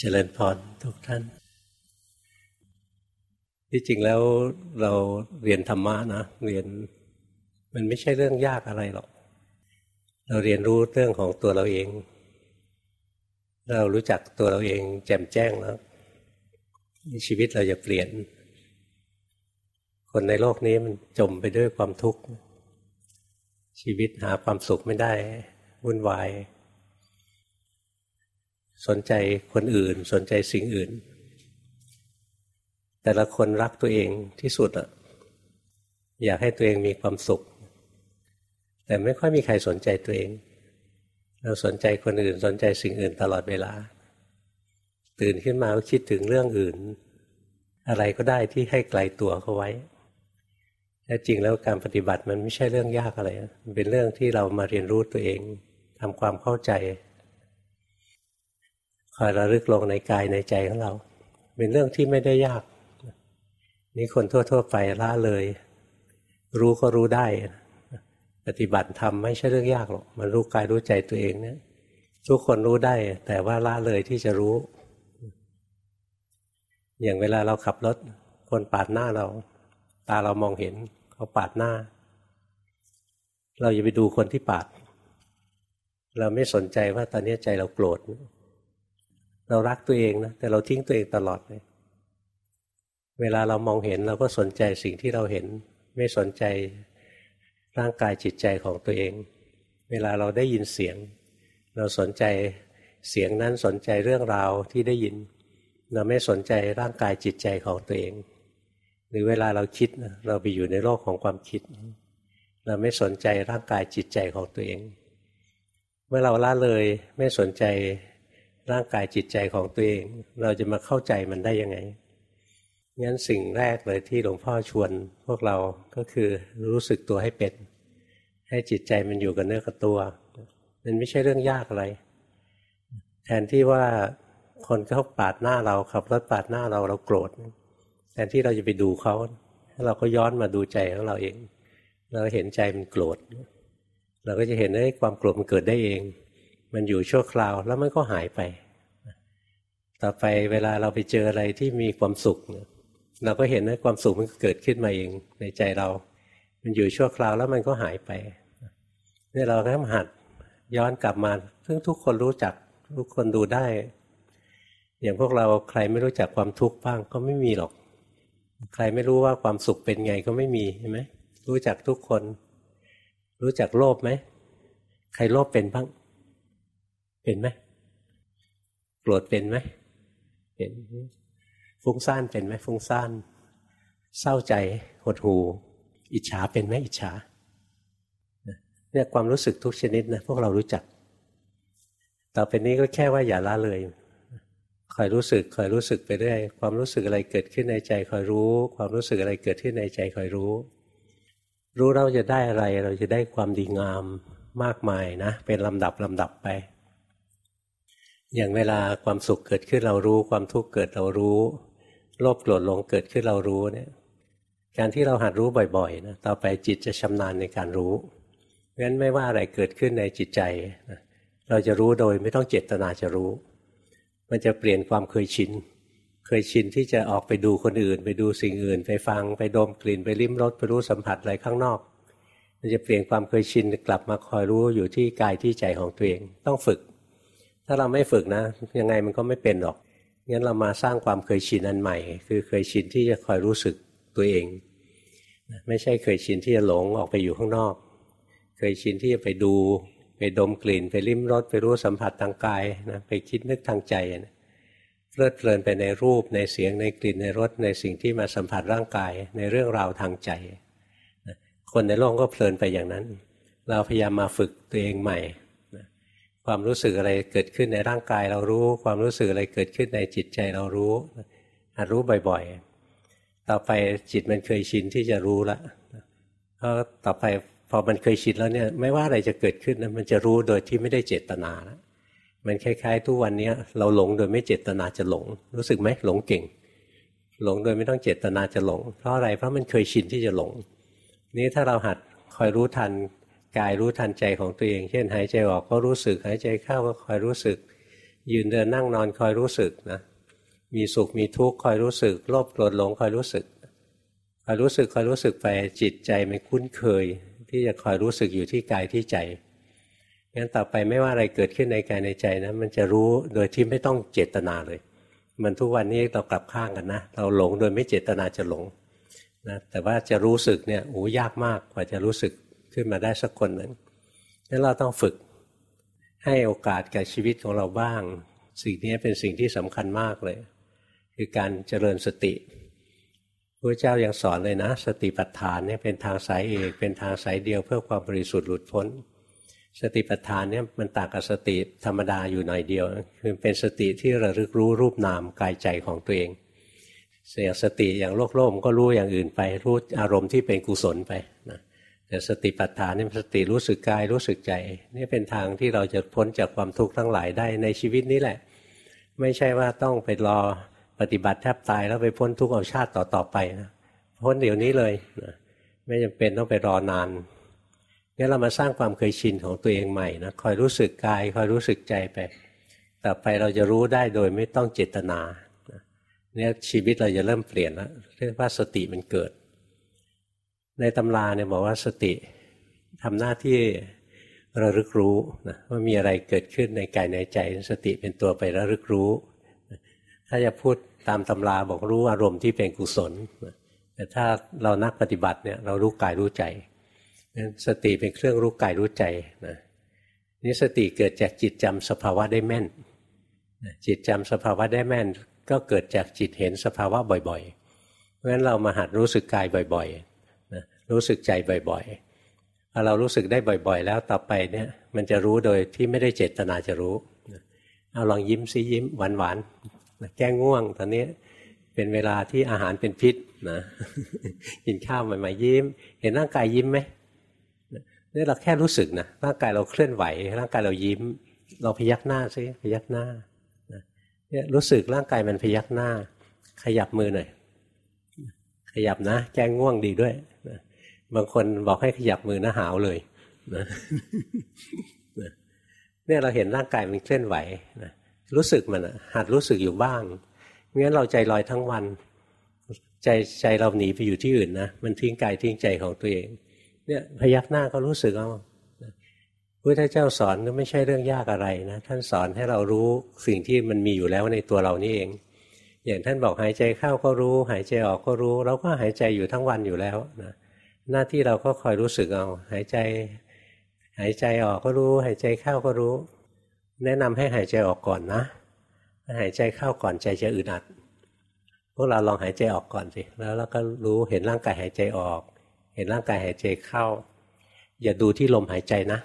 เจริญพรทุกท่าน ที่จริงแล้วเราเรียนธรรมะนะเรียนมันไม่ใช่เรื่องยากอะไรหรอก เราเรียนรู้เรื่องของตัวเราเอง เรารู้จักตัวเราเองแจ่มแจ้งแล้วชีวิตเราจะเปลี่ยน คนในโลกนี้มันจมไปด้วยความทุกข์ชีวิตหาความสุขไม่ได้วุ่นวาย สนใจคนอื่น สนใจสิ่งอื่น แต่ละคนรักตัวเองที่สุดอะอยากให้ตัวเองมีความสุข แต่ไม่ค่อยมีใครสนใจตัวเอง เราสนใจคนอื่นสนใจสิ่งอื่นตลอดเวลา ตื่นขึ้นมาก็คิดถึงเรื่องอื่น อะไรก็ได้ที่ให้ไกลตัวเขาไว้แต่จริงแล้วการปฏิบัติมันไม่ใช่เรื่องยากอะไร มันเป็นเรื่องที่เรามาเรียนรู้ตัวเองทำความเข้าใจ คอยระลึกลงในกายในใจของเรา เป็นเรื่องที่ไม่ได้ยาก นี่คนทั่ว ๆ ไปละเลย รู้ก็รู้ได้ ปฏิบัติทำไม่ใช่เรื่องยากหรอกมันรู้กายรู้ใจตัวเองเนี่ยทุกคนรู้ได้ แต่ว่าละเลยที่จะรู้ อย่างเวลาเราขับรถ คนปาดหน้าเรา ตาเรามองเห็น เขาปาดหน้า เราอย่าไปดูคนที่ปาด เราไม่สนใจว่าตอนนี้ใจเราโกรธ เรารักตัวเองนะแต่เราทิ้งตัวเองตลอดเลย เวลาเรามองเห็นเราก็สนใจสิ่งที่เราเห็น ไม่สนใจร่างกายจิตใจของตัวเอง เวลาเราได้ยินเสียง เราสนใจเสียงนั้นสนใจเรื่องราวที่ได้ยิน เราไม่สนใจร่างกายจิตใจของตัวเอง หรือเวลาเราคิดเราไปอยู่ในโลกของความคิด เราไม่สนใจร่างกายจิตใจของตัวเอง เมื่อเราละเลยไม่สนใจ ร่างกายจิตใจของตัวเอง เราจะมาเข้าใจมันได้ยังไงงั้นสิ่งแรกเลยที่หลวงพ่อชวนพวกเราก็คือรู้สึกตัวให้เป็น ให้จิตใจมันอยู่กับเนื้อกับตัว มันไม่ใช่เรื่องยากอะไร แทนที่ว่าคนเขาปาดหน้าเราขับรถปาดหน้าเราเราโกรธแทนที่เราจะไปดูเขาเราก็ย้อนมาดูใจของเราเอง เราเห็นใจมันโกรธ เราก็จะเห็นว่าความโกรธมันเกิดได้เอง มันอยู่ชั่วคราวแล้วมันก็หายไป ต่อไปเวลาเราไปเจออะไรที่มีความสุข เราก็เห็นว่าความสุขมันเกิดขึ้นมาเองในใจเรา มันอยู่ชั่วคราวแล้วมันก็หายไปนี่เราต้องหัดย้อนกลับมา ซึ่งทุกคนรู้จักทุกคนดูได้ อย่างพวกเราใครไม่รู้จักความทุกข์บ้างก็ไม่มีหรอก ใครไม่รู้ว่าความสุขเป็นไงก็ไม่มีใช่ไหมรู้จักทุกคน รู้จักโลภไหมใครโลภเป็นบ้าง เป็นไหมโกรธเป็นไหมเป็นฟุ้งซ่านเป็นไหมฟุ้งซ่าน เศร้าใจหดหูอิจฉาเป็นไหมอิจฉาเนี่ยความรู้สึกทุกชนิดนะพวกเรารู้จัก ต่อไปนี้ก็แค่ว่าอย่าละเลยคอยรู้สึกคอยรู้สึกไปเรื่อยความรู้สึกอะไรเกิดขึ้นในใจคอยรู้ ความรู้สึกอะไรเกิดขึ้นในใจคอยรู้ รู้เราจะได้อะไรเราจะได้ความดีงามมากมายนะ เป็นลำดับลำดับไป อย่างเวลาความสุขเกิดขึ้นเรารู้ ความทุกข์เกิดเรารู้โลภโกรธหลงเกิดขึ้นเรารู้เนี่ยการที่เราหัดรู้บ่อยๆนะต่อไปจิตจะชำนาญในการรู้งั้นไม่ว่าอะไรเกิดขึ้นในจิตใจนะเราจะรู้โดยไม่ต้องเจตนาจะรู้ มันจะเปลี่ยนความเคยชิน เคยชินที่จะออกไปดูคนอื่น ไปดูสิ่งอื่น ไปฟังไปดมกลิ่นไปลิ้มรสไปรู้สัมผัสอะไรข้างนอก มันจะเปลี่ยนความเคยชินกลับมาคอยรู้อยู่ที่กายที่ใจของตัวเองต้องฝึก ถ้าเราไม่ฝึกนะ ยังไงมันก็ไม่เป็นหรอกงั้นเรามาสร้างความเคยชินอันใหม่ คือเคยชินที่จะคอยรู้สึกตัวเอง ไม่ใช่เคยชินที่จะหลงออกไปอยู่ข้างนอก เคยชินที่จะไปดู ไปดมกลิ่น ไปลิ้มรสไปรู้สัมผัสทางกายนะไปคิดนึกทางใจนะเพลิดเพลินไปในรูปในเสียงในกลิ่นในรสในสิ่งที่มาสัมผัสร่างกายในเรื่องราวทางใจ คนในโลกก็เพลินไปอย่างนั้น เราพยายามมาฝึกตัวเองใหม่ ความรู้สึกอะไรเกิดขึ้นในร่างกายเรารู้ ความรู้สึกอะไรเกิดขึ้นในจิตใจเรารู้หัดรู้บ่อยๆ ต่อไปจิตมันเคยชินที่จะรู้ละเพราะต่อไปพอมันเคยชินแล้วเนี่ยไม่ว่าอะไรจะเกิดขึ้นนะมันจะรู้โดยที่ไม่ได้เจตนาแล้วมันคล้ายๆ ทุกวันนี้เราหลงโดยไม่เจตนาจะหลง รู้สึกไหมหลงเก่ง หลงโดยไม่ต้องเจตนาจะหลง เพราะอะไรเพราะมันเคยชินที่จะหลง นี้ถ้าเราหัดคอยรู้ทัน กายรู้ทันใจของตัวเอง เช่น หายใจออกก็รู้สึก หายใจเข้าก็คอยรู้สึก ยืนเดินนั่งนอนคอยรู้สึกนะมีสุขมีทุกข์คอยรู้สึกโลภโกรธหลงคอยรู้สึกคอยรู้สึกคอยรู้สึกไปจิตใจมันคุ้นเคย ที่จะคอยรู้สึกอยู่ที่กายที่ใจงั้นต่อไปไม่ว่าอะไรเกิดขึ้นในกายในใจนะมันจะรู้โดยที่ไม่ต้องเจตนาเลย มันทุกวันนี้เรากลับข้างกันนะเราหลงโดยไม่เจตนาจะหลงนะแต่ว่าจะรู้สึกเนี่ยโอ้ยากมากกว่าจะรู้สึก ขึ้นมาได้สักคนหนึ่งนั้นเราต้องฝึกให้โอกาสกับชีวิตของเราบ้าง สิ่งนี้เป็นสิ่งที่สำคัญมากเลย คือการเจริญสติพระเจ้ายังสอนเลยนะ สติปัฏฐานเนี่ยเป็นทางสายเอกเป็นทางสายเดียวเพื่อความบริสุทธิ์หลุดพ้น สติปัฏฐานเนี่ยมันต่างกับสติธรรมดาอยู่หน่อยเดียว คือเป็นสติที่ระลึกรู้รูปนามกายใจของตัวเองเสียสติอย่างโลกโลกก็รู้อย่างอื่นไปรู้อารมณ์ที่เป็นกุศลไปนะ แต่สติปัฏฐานนี่สติรู้สึกกายรู้สึกใจ นี่เป็นทางที่เราจะพ้นจากความทุกข์ทั้งหลายได้ในชีวิตนี้แหละ ไม่ใช่ว่าต้องไปรอปฏิบัติแทบตายแล้วไปพ้นทุกข์เอาชาติต่อๆไปนะพ้นเดี๋ยวนี้เลยนะไม่จำเป็นต้องไปรอนานงั้นเรามาสร้างความเคยชินของตัวเองใหม่นะคอยรู้สึกกายคอยรู้สึกใจไปต่อไปเราจะรู้ได้โดยไม่ต้องเจตนาเนี่ยชีวิตเราจะเริ่มเปลี่ยนแล้วเรียกว่าสติมันเกิด ในตำราเนี่ยบอกว่าสติทำหน้าที่ระลึกรู้นะว่ามีอะไรเกิดขึ้นในกายในใจ สติเป็นตัวไประลึกรู้ ถ้าจะพูดตามตำราบอกรู้อารมณ์ที่เป็นกุศล แต่ถ้าเรานักปฏิบัติเนี่ยเรารู้กายรู้ใจสติเป็นเครื่องรู้กายรู้ใจนะนี่สติเกิดจากจิตจำสภาวะได้แม่น จิตจำสภาวะได้แม่น ก็เกิดจากจิตเห็นสภาวะบ่อยๆ เพราะฉะนั้นเรามาหัดรู้สึกกายบ่อยๆ รู้สึกใจบ่อยๆพอเรารู้สึกได้บ่อย ๆ แล้วต่อไปเนี่ยมันจะรู้โดยที่ไม่ได้เจตนาจะรู้เอาลองยิ้มซิยิ้มหวานๆแก้ง่วงตอนนี้เป็นเวลาที่อาหารเป็นพิษนะกินข้าวใหม่ๆยิ้ม เห็นร่างกายยิ้มไหมนี่เราแค่รู้สึกนะร่างกายเราเคลื่อนไหว ร่างกายเรายิ้ม เราพยักหน้าซิพยักหน้าเนี่ยรู้สึกร่างกายมันพยักหน้า ขยับมือหน่อยขยับนะ แก้ง่วงดีด้วย บางคนบอกให้ขยับมือนะหาวเลยนะเนี่ยเราเห็นร่างกายมันเคลื่อนไหวนะรู้สึกมันหัดรู้สึกอยู่บ้างไม่งั้นเราใจลอยทั้งวัน ใจใจเราหนีไปอยู่ที่อื่นนะมันทิ้งกายทิ้งใจของตัวเอง เนี่ยพยักหน้าก็รู้สึกเอาพุทธเจ้าสอนก็ไม่ใช่เรื่องยากอะไรนะท่านสอนให้เรารู้สิ่งที่มันมีอยู่แล้วในตัวเรานี่เอง อย่างท่านบอกหายใจเข้าก็รู้ หายใจออกก็รู้ เราก็หายใจอยู่ทั้งวันอยู่แล้วนะ หน้าที่เราก็คอยรู้สึกเอา หายใจ หายใจออกก็รู้ หายใจเข้าก็รู้ แนะนำให้หายใจออกก่อนนะหายใจเข้าก่อนใจจะอึดอัด พวกเราลองหายใจออกก่อนสิแล้วเราก็รู้เห็นร่างกายหายใจออก เห็นร่างกายหายใจเข้า อย่าดูที่ลมหายใจนะ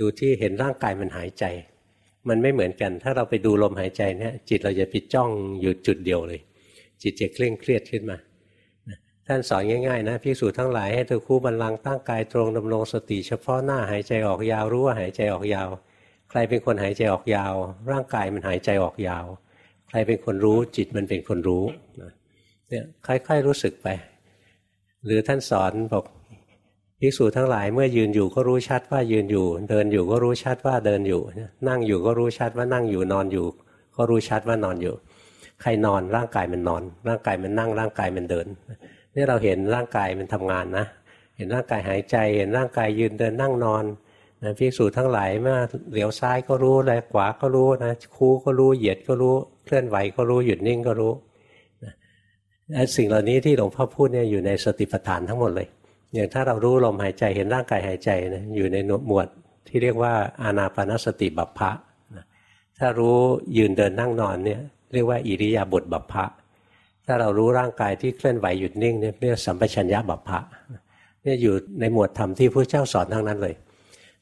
ดูที่เห็นร่างกายมันหายใจ มันไม่เหมือนกัน ถ้าเราไปดูลมหายใจเนี่ยจิตเราจะไปจ้องอยู่จุดเดียวเลย จิตจะเคร่งเครียดขึ้นมา ท่านสอนง่ายๆนะพิสูจทั้งหลายให้เธอคู่บันลังตั้งกายตรงดำรงสติเฉพาะหน้าหายใจออกยาวรู้ว่าหายใจออกยาว ใครเป็นคนหายใจออกยาว ร่างกายมันหายใจออกยาว ใครเป็นคนรู้จิตมันเป็นคนรู้เนี่ยค่อยๆรู้สึกไป หรือท่านสอนบอกภิกษุทั้งหลายเมื่อยืนอยู่ก็รู้ชัดว่ายืนอยู่ เดินอยู่ก็รู้ชัดว่าเดินอยู่ นั่งอยู่ก็รู้ชัดว่านั่งอยู่นอนอยู่ ก็รู้ชัดว่านอนอยู่ ใครนอนร่างกายมันนอน ร่างกายมันนั่งร่างกายมันเดิน นี่เราเห็นร่างกายมันทำงานนะ เห็นร่างกายหายใจ เห็นร่างกายยืนเดินนั่งนอนนะภิกษุทั้งหลายมื่อเหลียวซ้ายก็รู้แลขวาก็รู้นะคูก็รู้เหยียดก็รู้เคลื่อนไหวก็รู้หยุดนิ่งก็รู้สิ่งเหล่านี้ที่หลวงพ่อพูดเนี่ยอยู่ในสติปัฏฐานทั้งหมดเลยอย่างถ้าเรารู้ลมหายใจเห็นร่างกายหายใจนะอยู่ในหมวดที่เรียกว่าอานาปนสติบัพพะนะถ้ารู้ยืนเดินนั่งนอนเนี่ยเรียกว่าอิริยาบถบัพพะ ถ้าเรารู้ร่างกายที่เคลื่อนไหวหยุดนิ่งเนี่ยเรียกสัมปชัญญะบัพพะเนี่ยอยู่ในหมวดธรรมที่พระเจ้าสอนทั้งนั้นเลย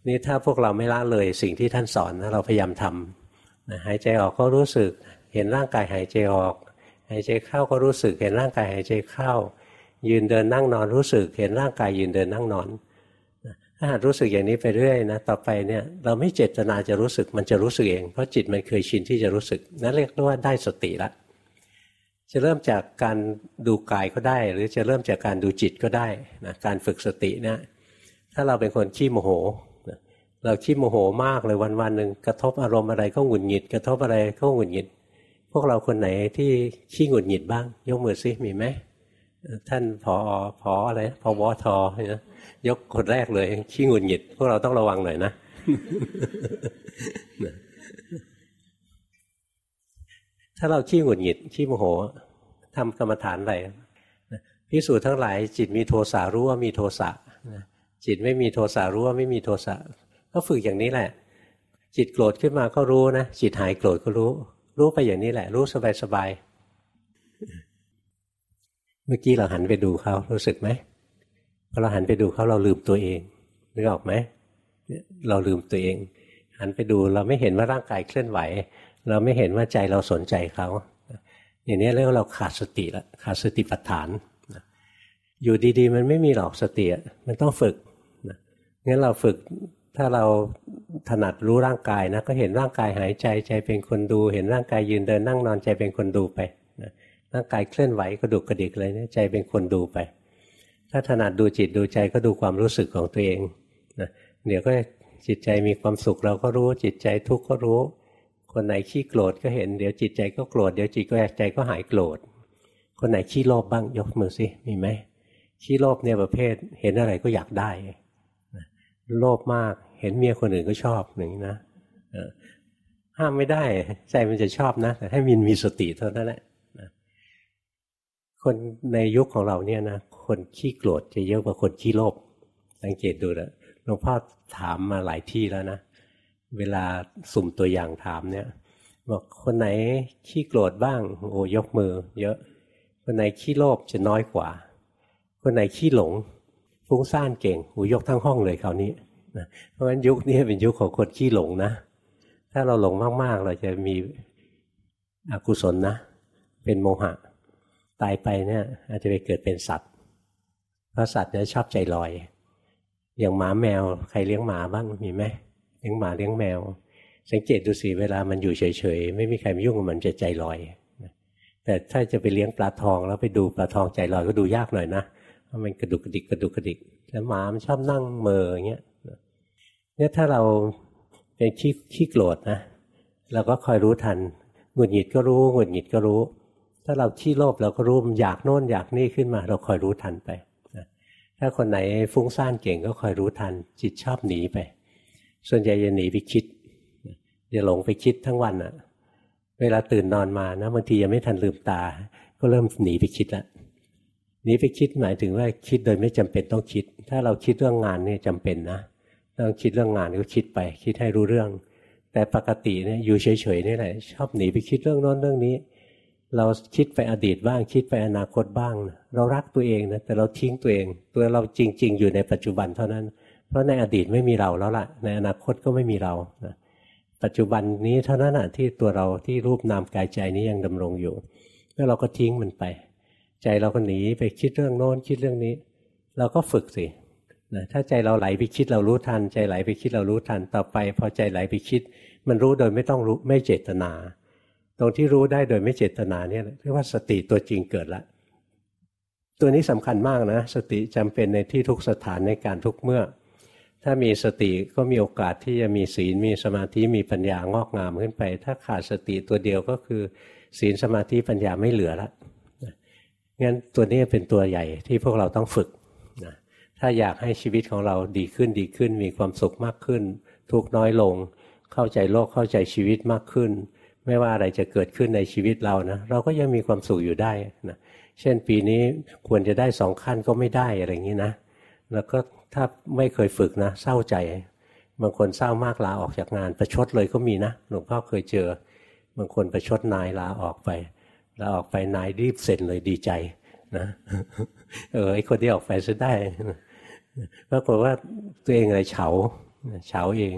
นี่ถ้าพวกเราไม่ละเลยสิ่งที่ท่านสอนนะเราพยายามทำนะหายใจออกก็รู้สึกเห็นร่างกายหายใจออก หายใจเข้าก็รู้สึกเห็นร่างกายหายใจเข้า ยืนเดินนั่งนอนรู้สึก เห็นร่างกายยืนเดินนั่งนอนถ้าหากรู้สึกอย่างนี้ไปเรื่อยนะต่อไปเนี่ยเราไม่เจตนาจะรู้สึกมันจะรู้สึกเอง เพราะจิตมันเคยชินที่จะรู้สึกนั่นเรียกว่าได้สติละ จะเริ่มจากการดูกายก็ได้ หรือจะเริ่มจากการดูจิตก็ได้นะการฝึกสติเนะถ้าเราเป็นคนขี้โมโหเราขี้โมโหมากเลยวันวันหนึ่งกระทบอารมณ์อะไรก็หงุดหงิด กระทบอะไรก็หงุดหงิด พวกเราคนไหนที่ขี้หงุดหงิดบ้าง ยกมือซิมีไหมท่านพอพออะไรพอวอทนะยกคนแรกเลยขี้หงุดหงิด พวกเราต้องระวังหน่อยนะ ถ้าเราขี้หงุดหงิดขี้โมโหทำกรรมฐานอะไรพิสูจน์ทั้งหลาย จิตมีโทสะรู้ว่ามีโทสะจิตไม่มีโทสะรู้ว่าไม่มีโทสะก็ฝึกอย่างนี้แหละ จิตโกรธขึ้นมาก็รู้นะจิตหายโกรธก็รู้ รู้ไปอย่างนี้แหละ รู้สบายสบายเมื่อกี้เราหันไปดูเขารู้สึกไหมพอเราหันไปดูเขาเราลืมตัวเองนึกออกไหมเราลืมตัวเอง หันไปดูเราไม่เห็นว่าร่างกายเคลื่อนไหว เราไม่เห็นว่าใจเราสนใจเขาอย่างนี้เรียกว่าเราขาดสติละขาดสติปัฏฐานอยู่ดีๆ มันไม่มีหรอกสติมันต้องฝึกงั้นเราฝึกถ้าเราถนัดรู้ร่างกายนะก็เห็นร่างกายหายใจใจเป็นคนดู เห็นร่างกายยืนเดินนั่งนอนใจเป็นคนดูไปนะร่างกายเคลื่อนไหวกระดุกกระดิกอะไรเนี่ยใจเป็นคนดูไป ถ้าถนัดดูจิตดูใจก็ดูความรู้สึกของตัวเองนะเดี๋ยวก็จิตใจมีความสุขเราก็รู้จิตใจทุกข์ก็รู้ คนไหนขี้โกรธก็เห็นเดี๋ยวจิตใจก็โกรธเดี๋ยวจิตก็ใจก็หายโกรธ คนไหนขี้โลภบ้างยกมือสิมีไหมขี้โลภเนี่ยประเภทเห็นอะไรก็อยากได้โลภมากเห็นเมียคนอื่นก็ชอบอย่างนี้นะห้ามไม่ได้ใจมันจะชอบนะ แต่ให้มินมีสติเท่านั้นแหละคนในยุคของเราเนี่ยนะคนขี้โกรธจะเยอะกว่าคนขี้โลภสังเกตดูนะหลวงพ่อถามมาหลายที่แล้วนะ เวลาสุ่มตัวอย่างถามเนี่ย บอกคนไหนขี้โกรธบ้าง โอ้ยกมือ เยอะ คนไหนขี้โลภจะน้อยกว่า คนไหนขี้หลงฟุ้งซ่านเก่งหูยกทั้งห้องเลยคราวนี้นะเพราะฉะนั้นยุคนี้เป็นยุคของคนขี้หลงนะ ถ้าเราหลงมากๆ เราจะมีอกุศลนะ เป็นโมหะ ตายไปเนี่ยอาจจะไปเกิดเป็นสัตว์ เพราะสัตว์เนี่ยชอบใจลอย อย่างหมาแมวใครเลี้ยงหมาบ้างมีไหม เลี้ยงหมาเลี้ยงแมว สังเกตดูสิเวลามันอยู่เฉยๆไม่มีใครมายุ่งกับมันจะใจลอยแต่ถ้าจะไปเลี้ยงปลาทองแล้วไปดูปลาทองใจลอยก็ดูยากหน่อยนะเพราะมันกระดุกกระดิกกระดุกกระดิก แล้วหมามันชอบนั่งเมออย่างเงี้ยเนี่ยถ้าเราเป็นขี้ขี้โกรธนะเราก็คอยรู้ทันหงุดหงิดก็รู้หงุดหงิดก็รู้ ถ้าเราขี้โลภเราก็รู้มันอยากโน่นอยากนี่ขึ้นมา เราคอยรู้ทันไปถ้าคนไหนฟุ้งซ่านเก่งก็คอยรู้ทัน จิตชอบหนีไป ส่วนใหญ่จะหนีไปคิดจะหลงไปคิดทั้งวันอะเวลาตื่นนอนมานะบางทียังไม่ทันลืมตา ก็เริ่มหนีไปคิดล้วหนีไปคิดหมายถึงว่าคิดโดยไม่จำเป็นต้องคิด ถ้าเราคิดเรื่องงานเนี่ยจำเป็นนะต้องคิดเรื่องงานก็คิดไป คิดให้รู้เรื่อง แต่ปกติเนี่ยอยู่เฉยๆนี่แหละชอบหนีไปคิดเรื่องโน้นเรื่องนี้ เราคิดไปอดีตบ้าง คิดไปอนาคตบ้าง เรารักตัวเองนะแต่เราทิ้งตัวเอง ตัวเราจริง ๆ อยู่ในปัจจุบันเท่านั้น เพราะในอดีตไม่มีเราแล้วล่ะ ในอนาคตก็ไม่มีเรานะปัจจุบันนี้เท่านั้นอะที่ตัวเราที่รูปนามกายใจนี้ยังดำรงอยู่ แล้วเราก็ทิ้งมันไป ใจเราก็หนีไปคิดเรื่องโน้นคิดเรื่องนี้ เราก็ฝึกสินะถ้าใจเราไหลไปคิดเรารู้ทัน ใจไหลไปคิดเรารู้ทันต่อไป พอใจไหลไปคิด มันรู้โดยไม่ต้องรู้ไม่เจตนา ตรงที่รู้ได้โดยไม่เจตนาเนี่ยเรียกว่าสติตัวจริงเกิดละตัวนี้สำคัญมากนะ สติจำเป็นในที่ทุกสถานในการทุกเมื่อ ถ้ามีสติก็มีโอกาสที่จะมีศีลมีสมาธิมีปัญญางอกงามขึ้นไป ถ้าขาดสติตัวเดียวก็คือ ศีลสมาธิปัญญาไม่เหลือละงั้นตัวนี้เป็นตัวใหญ่ที่พวกเราต้องฝึกถ้าอยากให้ชีวิตของเราดีขึ้นดีขึ้น มีความสุขมากขึ้น ทุกน้อยลง เข้าใจโลกเข้าใจชีวิตมากขึ้น ไม่ว่าอะไรจะเกิดขึ้นในชีวิตเรานะเราก็ยังมีความสุขอยู่ได้นะเช่นปีนี้ควรจะได้สองขั้นก็ไม่ได้อะไรอย่างนี้นะแล้วก็ ถ้าไม่เคยฝึกนะ เศร้าใจ บางคนเศร้ามากลาออกจากงาน ประชดเลยก็มีนะหลวงพ่อเคยเจอ บางคนประชดนายลาออกไปลาออกไปนายรีบเซ็นเลยดีใจนะเออไอคนที่ออกไปซะได้ปรากฏว่าตัวเองอะไรเฉาเฉาเอง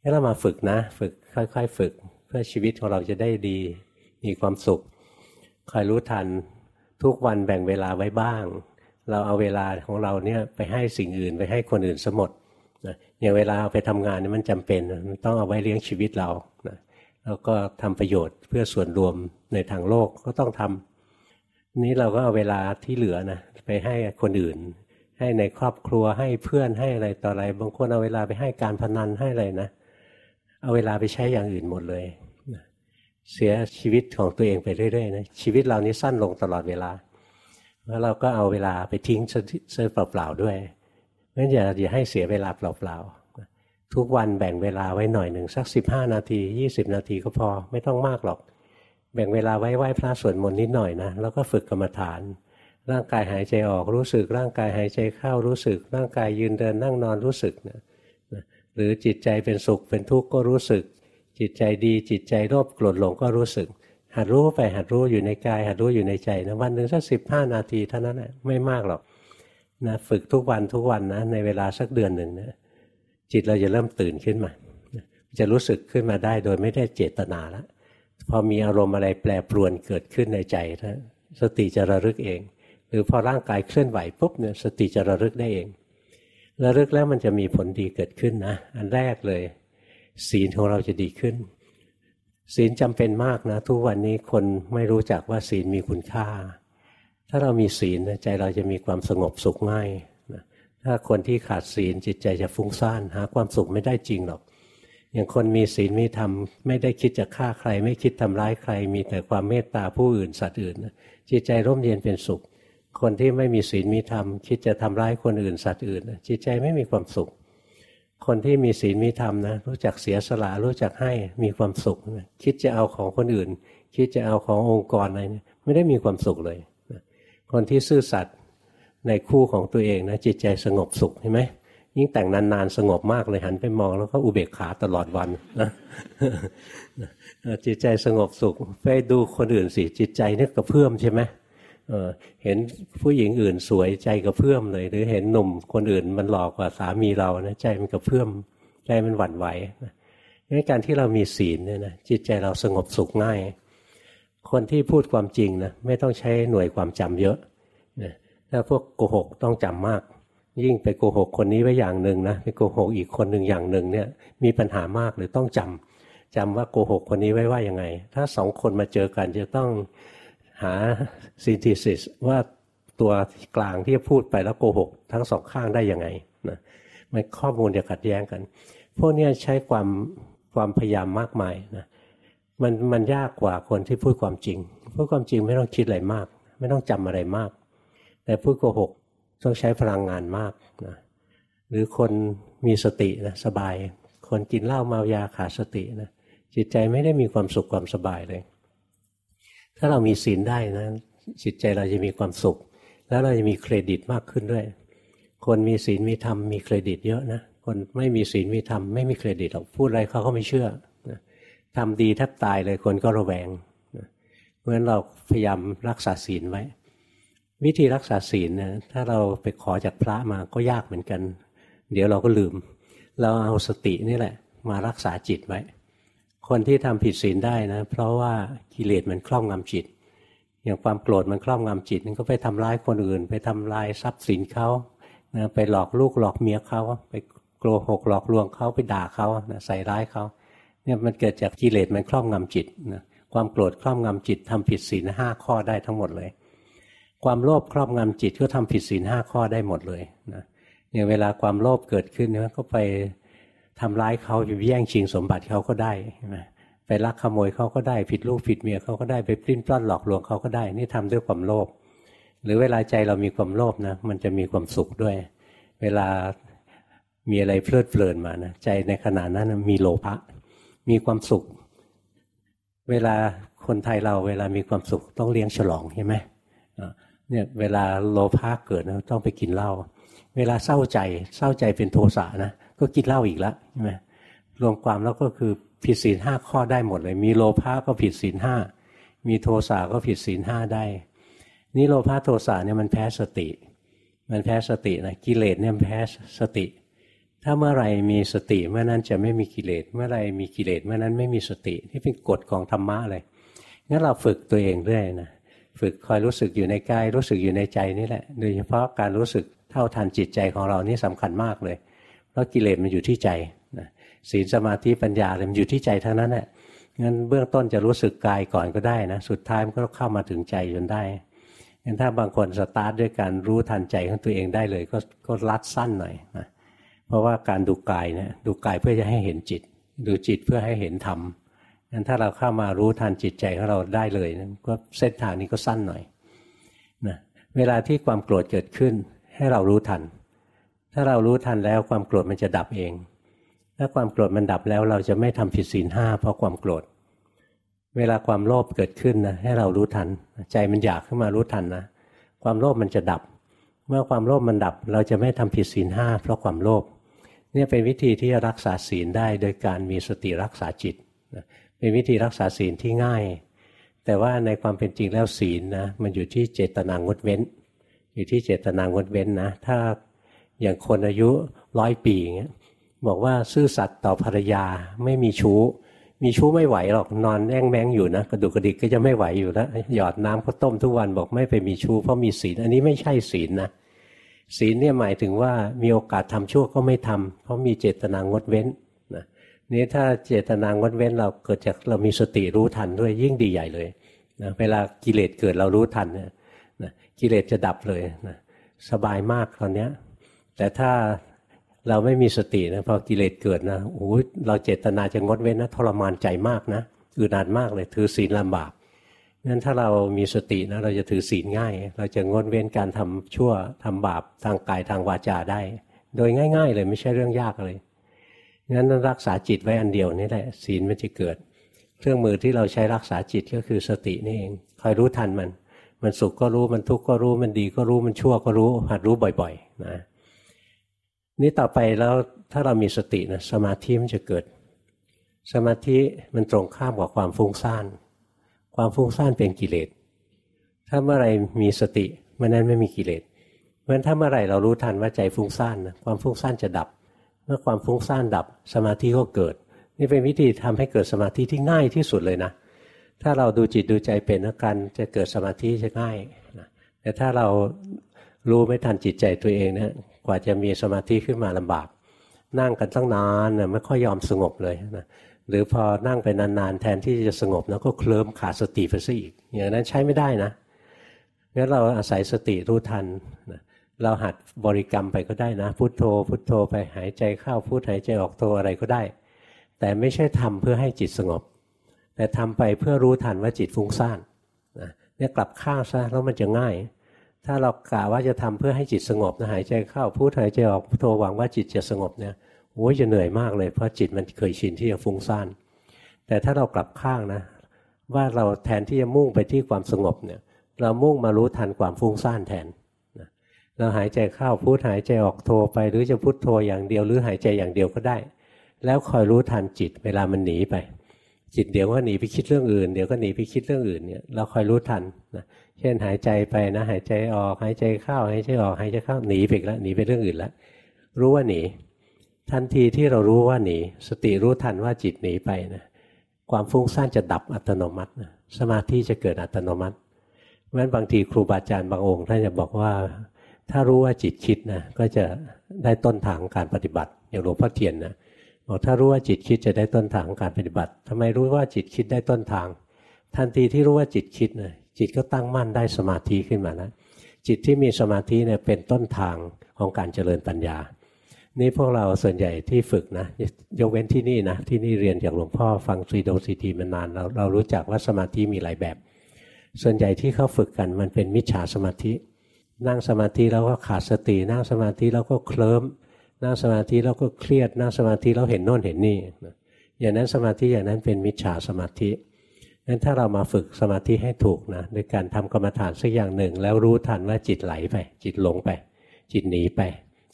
ให้เรามาฝึกนะ ฝึกค่อย ๆ ฝึก เพื่อชีวิตของเราจะได้ดี มีความสุขคอยรู้ทันทุกวันแบ่งเวลาไว้บ้าง เราเอาเวลาของเราเนี่ยไปให้สิ่งอื่นไปให้คนอื่นสมดนะอย่างเวลาเอาไปทำงานนี่มันจำเป็นมันต้องเอาไว้เลี้ยงชีวิตเรานะแล้วก็ทำประโยชน์เพื่อส่วนรวมในทางโลกก็ต้องทำนี้เราก็เอาเวลาที่เหลือนะไปให้คนอื่น ให้ในครอบครัวให้เพื่อนให้อะไรต่ออะไร บางคนเอาเวลาไปให้การพนันให้อะไรนะ เอาเวลาไปใช้อย่างอื่นหมดเลยเสียชีวิตของตัวเองไปเรื่อยๆนะชีวิตเรานี้สั้นลงตลอดเวลา แล้วเราก็เอาเวลาไปทิ้งเสื้อเปล่าๆด้วยงั้นอย่าอย่าให้เสียเวลาเปล่าๆทุกวันแบ่งเวลาไว้หน่อยหนึ่งสักสิบห้านาทียี่สิบนาทีก็พอไม่ต้องมากหรอก แบ่งเวลาไว้ไหว้พระสวดมนต์นิดหน่อยนะแล้วก็ฝึกกรรมฐาน ร่างกายหายใจออกรู้สึก ร่างกายหายใจเข้ารู้สึก ร่างกายยืนเดินนั่งนอนรู้สึกนะหรือจิตใจเป็นสุขเป็นทุกข์ก็รู้สึก จิตใจดีจิตใจโลภโกรธหลงก็รู้สึก หัดรู้ไปหัดรู้อยู่ในกาย หัดรู้อยู่ในใจนะวันหนึ่งสักสิบห้านาทีเท่านั้นแหละไม่มากหรอกนะฝึกทุกวันทุกวันนะในเวลาสักเดือนหนึ่งนะจิตเราจะเริ่มตื่นขึ้นมา จะรู้สึกขึ้นมาได้โดยไม่ได้เจตนาแล้วพอมีอารมณ์อะไรแปรปรวนเกิดขึ้นในใจนะสติจะระลึกเอง หรือพอร่างกายเคลื่อนไหวปุ๊บเนี่ยสติจะระลึกได้เองระลึกแล้วมันจะมีผลดีเกิดขึ้นนะ อันแรกเลย ศีลของเราจะดีขึ้น ศีลจำเป็นมากนะ ทุกวันนี้คนไม่รู้จักว่าศีลมีคุณค่า ถ้าเรามีศีลใจเราจะมีความสงบสุขง่ายนะถ้าคนที่ขาดศีลจิตใจจะฟุ้งซ่านหาความสุขไม่ได้จริงหรอก อย่างคนมีศีลมีธรรมไม่ได้คิดจะฆ่าใคร ไม่คิดทำร้ายใคร มีแต่ความเมตตาผู้อื่นสัตว์อื่นจิตใจร่มเย็นเป็นสุข คนที่ไม่มีศีลมีธรรมคิดจะทำร้ายคนอื่นสัตว์อื่นจิตใจไม่มีความสุข คนที่มีศีลมีธรรมนะรู้จักเสียสละรู้จักให้มีความสุข คิดจะเอาของคนอื่น คิดจะเอาขององค์กรอะไรไม่ได้มีความสุขเลย คนที่ซื่อสัตย์ในคู่ของตัวเองนะจิตใจสงบสุขเห็นไหมยิ่งแต่งนานๆสงบมากเลยหันไปมองแล้วก็อุเบกขาตลอดวันนะจิตใจสงบสุขไปดูคนอื่นสิจิตใจนี่กระเพื่อมใช่ไหม เห็นผู้หญิงอื่นสวยใจกระเพื่อมเลย หรือเห็นหนุ่มคนอื่นมันหลอกกว่าสามีเรานะใจมันกระเพื่อมใจมันหวั่นไหวนะการที่เรามีศีลเนี่ยนะจิตใจเราสงบสุขง่าย คนที่พูดความจริงนะไม่ต้องใช้หน่วยความจำเยอะนะถ้าพวกโกหกต้องจำมาก ยิ่งไปโกหกคนนี้ไว้อย่างหนึ่งนะไปโกหกอีกคนหนึ่งอย่างหนึ่งเนี่ยมีปัญหามากหรือต้องจำจำว่าโกหกคนนี้ไว้ว่ายังไง ถ้าสองคนมาเจอกันจะต้อง หาซินทิซิสว่าตัวกลางที่พูดไปแล้วโกหก ทั้งสองข้างได้ยังไงนะมันข้อมูลจะขัดแย้งกัน พวกนี้ใช้ความความพยายามมากมายนะมันมันยากกว่าคนที่พูดความจริง พูดความจริงไม่ต้องคิดอะไรมาก ไม่ต้องจำอะไรมาก แต่พูดโกหกต้องใช้พลังงานมากนะหรือคนมีสตินะสบาย คนกินเหล้าเมายาขาดสตินะจิตใจไม่ได้มีความสุขความสบายเลย ถ้าเรามีศีลได้นะจิตใจเราจะมีความสุข แล้วเราจะมีเครดิตมากขึ้นด้วย คนมีศีลมีธรรมมีเครดิตเยอะนะคนไม่มีศีลมีธรรมไม่มีเครดิตหรอกพูดอะไรเขาก็ไม่เชื่อทำดีแทบตายเลยคนก็ระแวงเพราะฉะนั้นเราพยายามรักษาศีลไว้ วิธีรักษาศีลนะถ้าเราไปขอจากพระมาก็ยากเหมือนกัน เดี๋ยวเราก็ลืม เราเอาสตินี่แหละ มารักษาจิตไว้ คนที่ทำผิดศีลได้นะ เพราะว่ากิเลสมันครอบงำจิต อย่างความโกรธมันครอบงำจิตมันก็ไปทำร้ายคนอื่น ไปทำลายทรัพย์สินเขานะไปหลอกลูกหลอกเมียเขาไปโกรหกหลอกลวงเขาไปด่าเขานะใส่ร้ายเขาเนี่ยมันเกิดจากกิเลสมันครอบงำจิตนะความโกรธครอบงำจิตทำผิดศีลห้าข้อได้ทั้งหมดเลย ความโลภครอบงำจิตก็ทำผิดศีลห้าข้อได้หมดเลยนะอย่างเวลาความโลภเกิดขึ้นเนี่ยก็ไป ทำร้ายเขาอยู่แย่งชิงสมบัติเขาก็ได้ใช่ไหมไปลักขโมยเขาก็ได้ ผิดลูกผิดเมียเขาก็ได้ไปปลิ้นปล้อนหลอกลวงเขาก็ได้ นี่ทำด้วยความโลภหรือเวลาใจเรามีความโลภนะมันจะมีความสุขด้วย เวลามีอะไรเพลิดเพลินมานะใจในขณะนั้นมีโลภะมีความสุข เวลาคนไทยเราเวลามีความสุขต้องเลี้ยงฉลองใช่ไหมเนี่ยเวลาโลภะเกิดนะต้องไปกินเหล้าเวลาเศร้าใจเศร้าใจเป็นโทสะนะ ก็กินเหล้าอีกแล้วใช่ไหมรวมความแล้วก็คือผิดศีลห้าข้อได้หมดเลย มีโลภะก็ผิดศีลห้ามีโทสะก็ผิดศีลห้าได้นี่โลภะโทสะเนี่ยมันแพ้สติ มันแพ้สตินะกิเลสเนี่ยแพ้สติ ถ้าเมื่อไรมีสติเมื่อนั้นจะไม่มีกิเลสเมื่อไรมีกิเลสเมื่อนั้นไม่มีสตินี่เป็นกฎของธรรมะเลยงั้นเราฝึกตัวเองเรื่อยนะฝึกคอยรู้สึกอยู่ในกายรู้สึกอยู่ในใจนี่แหละ โดยเฉพาะการรู้สึกเท่าทันจิตใจของเรานี่สำคัญมากเลย เพราะกิเลสมันอยู่ที่ใจนะศีลสมาธิปัญญาอะไรมันอยู่ที่ใจทั้งนั้นแหละงั้นเบื้องต้นจะรู้สึกกายก่อนก็ได้นะสุดท้ายมันก็เข้ามาถึงใจจนได้งั้นถ้าบางคนสตาร์ทด้วยการรู้ทันใจของตัวเองได้เลย ก็ก็รัดสั้นหน่อยนะเพราะว่าการดูกายเนี่ยดูกายเพื่อจะให้เห็นจิต ดูจิตเพื่อให้เห็นธรรมงั้นถ้าเราเข้ามารู้ทันจิตใจของเราได้เลยนะก็เส้นทางนี้ก็สั้นหน่อยนะเวลาที่ความโกรธเกิดขึ้นให้เรารู้ทัน ถ้าเรารู้ทันแล้วความโกรธมันจะดับเอง ถ้าความโกรธมันดับแล้วเราจะไม่ทำผิดศีลห้าเพราะความโกรธ เวลาความโลภเกิดขึ้นนะให้เรารู้ทัน ใจมันอยากขึ้นมารู้ทันนะ ความโลภมันจะดับ เมื่อความโลภมันดับ เราจะไม่ทำผิดศีลห้าเพราะความโลภ เนี่ยเป็นวิธีที่จะรักษาศีลได้โดยการมีสติรักษาจิต เป็นวิธีรักษาศีลที่ง่าย แต่ว่าในความเป็นจริงแล้วศีลนะมันอยู่ที่เจตนางดเว้น อยู่ที่เจตนางดเว้นนะ ถ้า อย่างคนอายุร้อยปีอย่างเงี้ยบอกว่าซื่อสัตย์ต่อภรรยาไม่มีชู้ มีชู้ไม่ไหวหรอกนอนแอ่งแมงอยู่นะกระดุกกระดิกก็จะไม่ไหวอยู่แล้วหยอดน้ำข้าวต้มทุกวันบอกไม่ไปมีชู้เพราะมีศีลอันนี้ไม่ใช่ศีลนะศีลเนี่ยหมายถึงว่ามีโอกาสทำชั่วก็ไม่ทำเพราะมีเจตนางดเว้นนะนี้ถ้าเจตนางดเว้นเราเกิดจากเรามีสติรู้ทันด้วยยิ่งดีใหญ่เลยนะเวลากิเลสเกิดเรารู้ทันเนี่ยนะกิเลสจะดับเลยนะสบายมากตอนเนี้ย แต่ถ้าเราไม่มีสตินะพอกิเลสเกิดนะโอ้เราเจตนาจะงดเว้นนะทรมานใจมากนะอึดอัดมากเลยถือศีลลำบากงั้นถ้าเรามีสตินะเราจะถือศีลง่าย เราจะงดเว้นการทำชั่วทำบาปทางกายทางวาจาได้ โดยง่าย ๆ เลยไม่ใช่เรื่องยากเลยงั้นรักษาจิตไว้อันเดียวนี่แหละศีลมันจะเกิด เครื่องมือที่เราใช้รักษาจิตก็คือสตินี่เองคอยรู้ทันมัน มันสุขก็รู้มันทุกข์ก็รู้มันดีก็รู้มันชั่วก็รู้หัดรู้บ่อยๆนะ นี่ต่อไปแล้วถ้าเรามีสตินะสมาธิมันจะเกิด สมาธิมันตรงข้ามกับความฟุ้งซ่าน ความฟุ้งซ่านเป็นกิเลส ถ้าเมื่อไรมีสติเมื่อนั้นไม่มีกิเลส เพราะฉะนั้นถ้าเมื่อไรเรารู้ทันว่าใจฟุ้งซ่านนะความฟุ้งซ่านจะดับ เมื่อความฟุ้งซ่านดับ สมาธิก็เกิด นี่เป็นวิธีทำให้เกิดสมาธิที่ง่ายที่สุดเลยนะ ถ้าเราดูจิตดูใจเป็นอาการจะเกิดสมาธิจะง่าย แต่ถ้าเรารู้ไม่ทันจิตใจตัวเองเนะ กว่าจะมีสมาธิขึ้นมาลำบาก นั่งกันตั้งนานนะไม่ค่อยยอมสงบเลยนะหรือพอนั่งไปนานๆแทนที่จะสงบแล้วก็เคลิ้มขาดสติไปซะอีก อย่างนั้นใช้ไม่ได้นะงั้นเราอาศัยสติรู้ทันเราหัดบริกรรมไปก็ได้นะพุโทโธ พุโทโธไปหายใจเข้าพุทหายใจออกโทอะไรก็ได้ แต่ไม่ใช่ทำเพื่อให้จิตสงบ แต่ทำไปเพื่อรู้ทันว่าจิตฟุ้งซ่านเนี่ยกลับข้างซะแล้วมันจะง่าย ถ้าเรากะว่าจะทำเพื่อให้จิตสงบนะหายใจเข้าพุทหายใจออกพุทโธหวังว่าจิตจะสงบเนี่ยโอ้ยจะเหนื่อยมากเลยเพราะจิตมันเคยชินที่จะฟุ้งซ่านแต่ถ้าเรากลับข้างนะ ว่าเราแทนที่จะมุ่งไปที่ความสงบเนี่ย เรามุ่งมารู้ทันความฟุ้งซ่านแทนเราหายใจเข้าพุทหายใจออกโทไป หรือจะพุทโทอย่างเดียวหรือหายใจอย่างเดียวก็ได้ แล้วคอยรู้ทันจิตเวลามันหนีไปจิตเดี๋ยวก็หนีไปคิดเรื่องอื่น เดี๋ยวก็หนีไปคิดเรื่องอื่นเนี่ยเราคอยรู้ทันนะ เช่นหายใจไปนะ หายใจออกหายใจเข้าหายใจออกหายใจเข้าหนีไปแล้วหนีไปเรื่องอื่นแล้วรู้ว่าหนีทันทีที่เรารู้ว่าหนีสติรู้ทันว่าจิตหนีไปนะความฟุ้งซ่านจะดับอัตโนมัตินะสมาธิจะเกิดอัตโนมัติเพราะฉะนั้นบางทีครูบาอาจารย์บางองค์ท่านจะบอกว่า ถ้ารู้ว่าจิตคิดนะก็จะได้ต้นทางการปฏิบัติ อย่างหลวงพ่อเทียนนะบอกถ้ารู้ว่าจิตคิดจะได้ต้นทางการปฏิบัติทำไมรู้ว่าจิตคิดได้ต้นทาง ทันทีที่รู้ว่าจิตคิดนะ จิตก็ตั้งมั่นได้สมาธิขึ้นมาแล้วจิตที่มีสมาธิเนี่ยเป็นต้นทางของการเจริญปัญญา นี่พวกเราส่วนใหญ่ที่ฝึกนะยกเว้นที่นี่นะที่นี่เรียนจากหลวงพ่อฟังซีโดซีทีมานานเราเรารู้จักว่าสมาธิมีหลายแบบ ส่วนใหญ่ที่เขาฝึกกันมันเป็นมิจฉาสมาธิ นั่งสมาธิแล้วก็ขาดสติ นั่งสมาธิแล้วก็เคลิ้มนั่งสมาธิแล้วก็เครียดนั่งสมาธิแล้วเห็นโน่นเห็นนี่อย่างนั้นสมาธิอย่างนั้นเป็นมิจฉาสมาธิ งั้นถ้าเรามาฝึกสมาธิให้ถูกนะโดยการทำกรรมฐานสักอย่างหนึ่ง แล้วรู้ทันว่าจิตไหลไป จิตหลงไป จิตหนีไป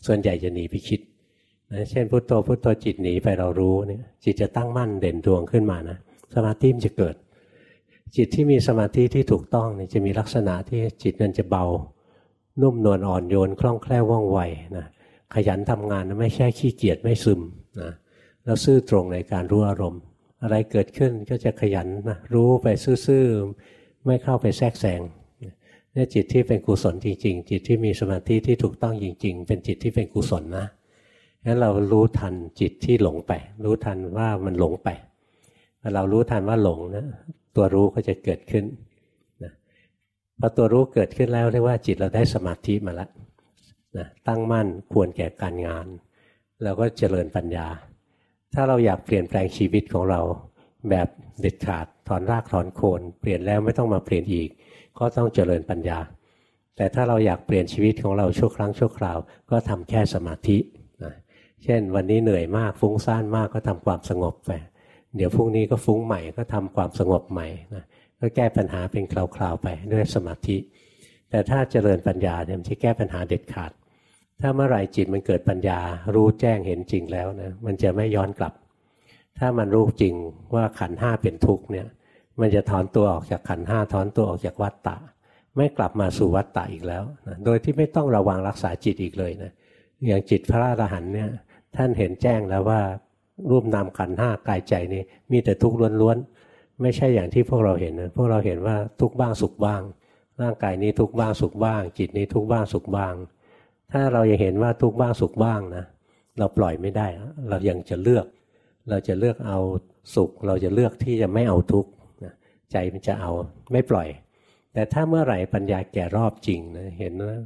ส่วนใหญ่จะหนีไปคิดนะเช่นพุโทโธพุโทโธจิตหนีไปเรารู้เนี่ยจิตจะตั้งมั่นเด่นดวงขึ้นมานะสมาธิมันจะเกิด จิตที่มีสมาธิที่ถูกต้องเนี่ยจะมีลักษณะที่จิตมันจะเบา นุ่มนวลอ่อนโยนคล่องแคล่วว่องไวนะขยันทำงานไม่ใช่ขี้เกียจไม่ซึมนะแล้วซื่อตรงในการรู้อารมณ์ อะไรเกิดขึ้นก็จะขยันนะรู้ไปซื่อๆไม่เข้าไปแทรกแซงนี่จิตที่เป็นกุศลจริง ๆ จิตที่มีสมาธิที่ถูกต้องจริง ๆ เป็นจิตที่เป็นกุศลนะงั้นเรารู้ทันจิตที่หลงไป รู้ทันว่ามันหลงไปพอเรารู้ทันว่าหลงนะตัวรู้ก็จะเกิดขึ้นนะพอตัวรู้เกิดขึ้นแล้วเรียกว่าจิตเราได้สมาธิมาแล้วนะตั้งมั่นควรแก่การงาน เราก็เจริญปัญญา ถ้าเราอยากเปลี่ยนแปลงชีวิตของเราแบบเด็ดขาดถอนรากถอนโคนเปลี่ยนแล้วไม่ต้องมาเปลี่ยนอีก ก็ต้องเจริญปัญญา แต่ถ้าเราอยากเปลี่ยนชีวิตของเราชั่วครั้งชั่วคราว ก็ทำแค่สมาธินะเช่น วันนี้เหนื่อยมากฟุ้งซ่านมากก็ทำความสงบไปเดี๋ยวพรุ่งนี้ก็ฟุ้งใหม่ก็ทำความสงบใหม่นะก็แก้ปัญหาเป็นคราวๆไปด้วยสมาธิ แต่ถ้าเจริญปัญญาเนี่ยมันจะแก้ปัญหาเด็ดขาด ถ้าเมื่อไหร่จิตมันเกิดปัญญา รู้แจ้งเห็นจริงแล้วนะมันจะไม่ย้อนกลับ ถ้ามันรู้จริงว่าขันห้าเป็นทุกข์เนี่ย มันจะถอนตัวออกจากขันห้าถอนตัวออกจากวัฏฏะไม่กลับมาสู่วัฏฏะอีกแล้วนะโดยที่ไม่ต้องระวังรักษาจิตอีกเลยนะอย่างจิตพระอรหันต์เนี่ยท่านเห็นแจ้งแล้วว่ารูปนามขันห้ากายใจนี้มีแต่ทุกข์ล้วนๆไม่ใช่อย่างที่พวกเราเห็นนะพวกเราเห็นว่าทุกข์บ้างสุขบ้าง ร่างกายนี้ทุกข์บ้างสุขบ้าง จิตนี้ทุกข์บ้างสุขบ้าง ถ้าเรายังเห็นว่าทุกข์บ้างสุขบ้างนะเราปล่อยไม่ได้ เรายังจะเลือก เราจะเลือกเอาสุข เราจะเลือกที่จะไม่เอาทุกข์ใจมันจะเอาไม่ปล่อย แต่ถ้าเมื่อไหร่ปัญญาแก่รอบจริงนะเห็นว่า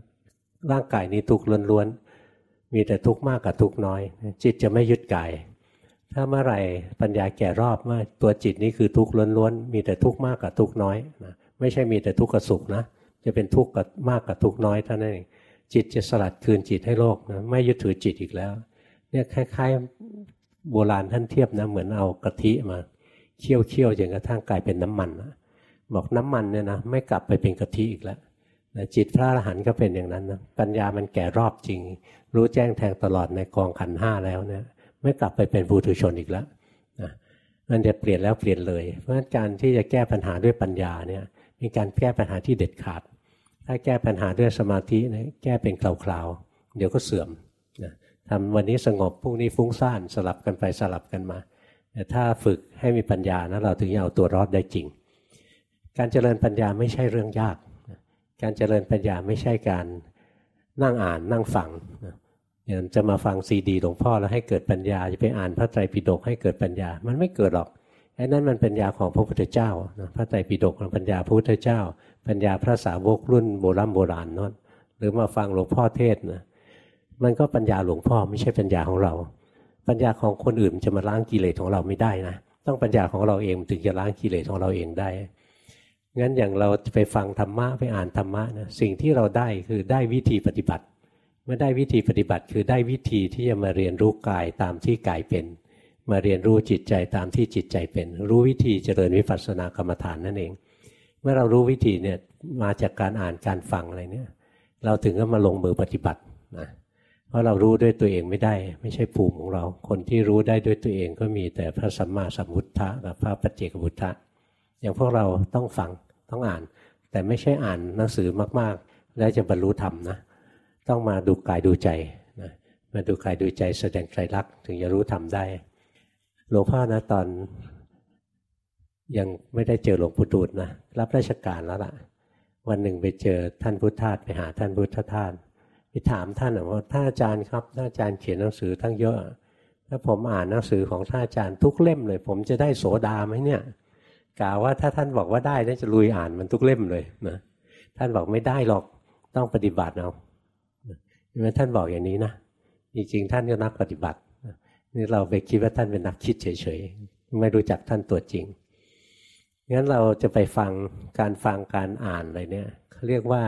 ร่างกายนี้ทุกข์ล้วนๆมีแต่ทุกข์มากกับทุกข์น้อย จิตจะไม่ยึดกาย ถ้าเมื่อไหร่ปัญญาแก่รอบว่าตัวจิตนี้คือทุกข์ล้วนๆมีแต่ทุกข์มากกับทุกข์น้อยนะไม่ใช่มีแต่ทุกข์กับสุขนะจะเป็นทุกข์กับมากกับทุกข์น้อยเท่านั้นเอง จิตจะสลัดคืนจิตให้โลกนะไม่ยึดถือจิตอีกแล้ว เนี่ยคล้ายๆโบราณท่านเทียบนะเหมือนเอากะทิมาเคี่ยวเคี่ยวจนกระทั่งกลายเป็นน้ำมันนะบอกน้ำมันเนี่ยนะไม่กลับไปเป็นกะทิอีกแล้วจิตพระอรหันต์ก็เป็นอย่างนั้นนะปัญญามันแก่รอบจริง รู้แจ้งแทงตลอดในกองขันห้าแล้วเนี่ยไม่กลับไปเป็นบุถุชนอีกแล้วนะมันจะเปลี่ยนแล้วเปลี่ยนเลย เพราะฉะนั้นการที่จะแก้ปัญหาด้วยปัญญาเนี่ยมีการแก้ปัญหาที่เด็ดขาด ถ้าแก้ปัญหาด้วยสมาธินะแก้เป็นคราวๆ เดี๋ยวก็เสื่อมนะทำวันนี้สงบพรุ่งนี้ฟุ้งซ่านสลับกันไปสลับกันมา แต่ถ้าฝึกให้มีปัญญานะเราถึงจะเอาตัวรอดได้จริง การเจริญปัญญาไม่ใช่เรื่องยาก การเจริญปัญญาไม่ใช่การนั่งอ่านนั่งฟังอย่างจะมาฟังซีดีหลวงพ่อแล้วให้เกิดปัญญาจะไปอ่านพระไตรปิฎกให้เกิดปัญญา มันไม่เกิดหรอกไอ้นั่นมันปัญญาของพระพุทธเจ้าพระไตรปิฎกปัญญาพระพุทธเจ้า ปัญญาพระสาวกรุ่นโบราณโบราณนั่นหรือมาฟังหลวงพ่อเทศนะมันก็ปัญญาหลวงพ่อไม่ใช่ปัญญาของเรา ปัญญาของคนอื่นจะมาล้างกิเลสของเราไม่ได้นะต้องปัญญาของเราเองถึงจะล้างกิเลสของเราเองได้งั้นอย่างเราไปฟังธรรมะไปอ่านธรรมะนะสิ่งที่เราได้คือได้วิธีปฏิบัติ เมื่อได้วิธีปฏิบัติคือได้วิธีที่จะมาเรียนรู้กายตามที่กายเป็น มาเรียนรู้จิตใจตามที่จิตใจเป็น รู้วิธีเจริญวิปัสสนากรรมฐานนั่นเอง เมื่อเรารู้วิธีเนี่ยมาจากการอ่านการฟังอะไรเนี่ย เราถึงก็มาลงมือปฏิบัตินะเพราะเรารู้ด้วยตัวเองไม่ได้ ไม่ใช่ภูมิของเรา คนที่รู้ได้ด้วยตัวเองก็มีแต่พระสัมมาสัมพุทธะกับพระปัจเจกพุทธะอย่างพวกเราต้องฟังต้องอ่าน แต่ไม่ใช่อ่านหนังสือมากๆ แล้วจะบรรลุธรรมนะต้องมาดูกายดูใจนะมาดูกายดูใจแสดงไตรลักษณ์ถึงจะรู้ทำได้หลวงพ่อนะตอน ยังไม่ได้เจอหลวงปู่ดูลนะรับราชการแล้วล่ะ วันหนึ่งไปเจอท่านพุทธทาสไปหาท่านพุทธทาสไปถามท่านว่าท่านอาจารย์ครับท่านอาจารย์เขียนหนังสือทั้งเยอะถ้าผมอ่านหนังสือของท่านอาจารย์ทุกเล่มเลย ผมจะได้โสดาไหมเนี่ยกล่าวว่าถ้าท่านบอกว่าได้น่าจะลุยอ่านมันทุกเล่มเลยนะท่านบอกไม่ได้หรอกต้องปฏิบัติเอาเห็นไหมท่านบอกอย่างนี้นะจริงๆท่านก็นักปฏิบัตินี่เราไปคิดว่าท่านเป็นนักคิดเฉยๆไม่รู้จักท่านตัวจริง งั้นเราจะไปฟังการฟังการอ่านอะไรเนี่ยเขาเรียกว่า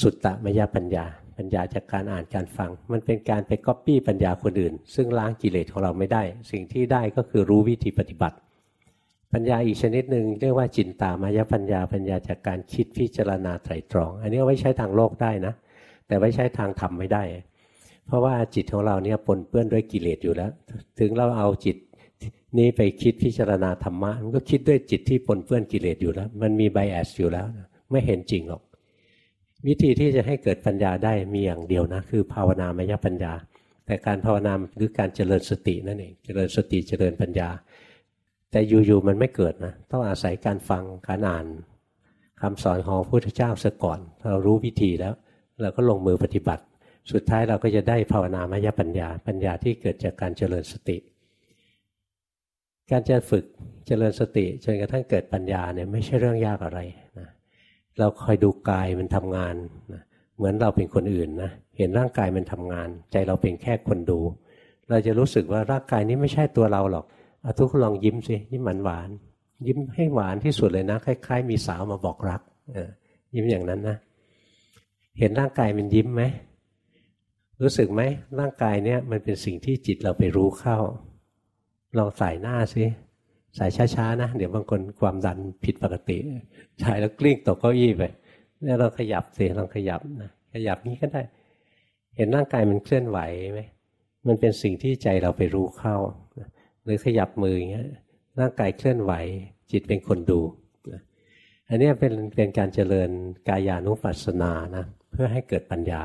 สุตตมยปัญญา ปัญญาจากการอ่านการฟัง มันเป็นการไปก๊อปปี้ปัญญาคนอื่น ซึ่งล้างกิเลสของเราไม่ได้ สิ่งที่ได้ก็คือรู้วิธีปฏิบัติ ปัญญาอีกชนิดหนึ่งเรียกว่าจินตามายปัญญา ปัญญาจากการคิดพิจารณาไตรตรอง อันนี้เอาไว้ใช้ทางโลกได้นะ แต่ไว้ใช้ทางธรรมไม่ได้ เพราะว่าจิตของเราเนี่ยปนเปื้อนด้วยกิเลสอยู่แล้ว ถึงเราเอาจิต นี้ไปคิดพิจารณาธรรมะมันก็คิดด้วยจิตที่ปนเปื้อนกิเลสอยู่แล้ว มันมีไบแอสอยู่แล้วไม่เห็นจริงหรอก วิธีที่จะให้เกิดปัญญาได้มีอย่างเดียวนะ คือภาวนามยปัญญา แต่การภาวนาคือการเจริญสตินั่นเองเจริญสติเจริญปัญญา แต่อยู่ๆมันไม่เกิดนะต้องอาศัยการฟังการอ่านคำสอนของพระพุทธเจ้าซะก่อน เรารู้วิธีแล้ว เราก็ลงมือปฏิบัติ สุดท้ายเราก็จะได้ภาวนามยปัญญา ปัญญาที่เกิดจากการเจริญสติ การจะฝึกเจริญสติจนกระทั่งเกิดปัญญาเนี่ยไม่ใช่เรื่องยากอะไรนะเราคอยดูกายมันทำงานนะเหมือนเราเป็นคนอื่นนะเห็นร่างกายมันทำงาน ใจเราเป็นแค่คนดู เราจะรู้สึกว่าร่างกายนี้ไม่ใช่ตัวเราหรอกเอาทุกคนลองยิ้มสิยิ้มหวานหวานยิ้มให้หวานที่สุดเลยนะ คล้าย ๆ มีสาวมาบอกรักยิ้มอย่างนั้นนะเห็นร่างกายมันยิ้มไหมรู้สึกไหมร่างกายเนี่ยมันเป็นสิ่งที่จิตเราไปรู้เข้า ลองสายหน้าสิสายช้าๆนะ เดี๋ยวบางคนความดันผิดปกติชายแล้วกลิ้งตกเก้าอี้ไปเนี่ยเราขยับสิลองขยับนะขยับนี้ก็ได้ เห็นร่างกายมันเคลื่อนไหวไหมมันเป็นสิ่งที่ใจเราไปรู้เข้า หรือขยับมืออย่างเงี้ยร่างกายเคลื่อนไหว จิตเป็นคนดูอันนี้เป็นเป็นการเจริญกายานุปัสสนานะเพื่อให้เกิดปัญญา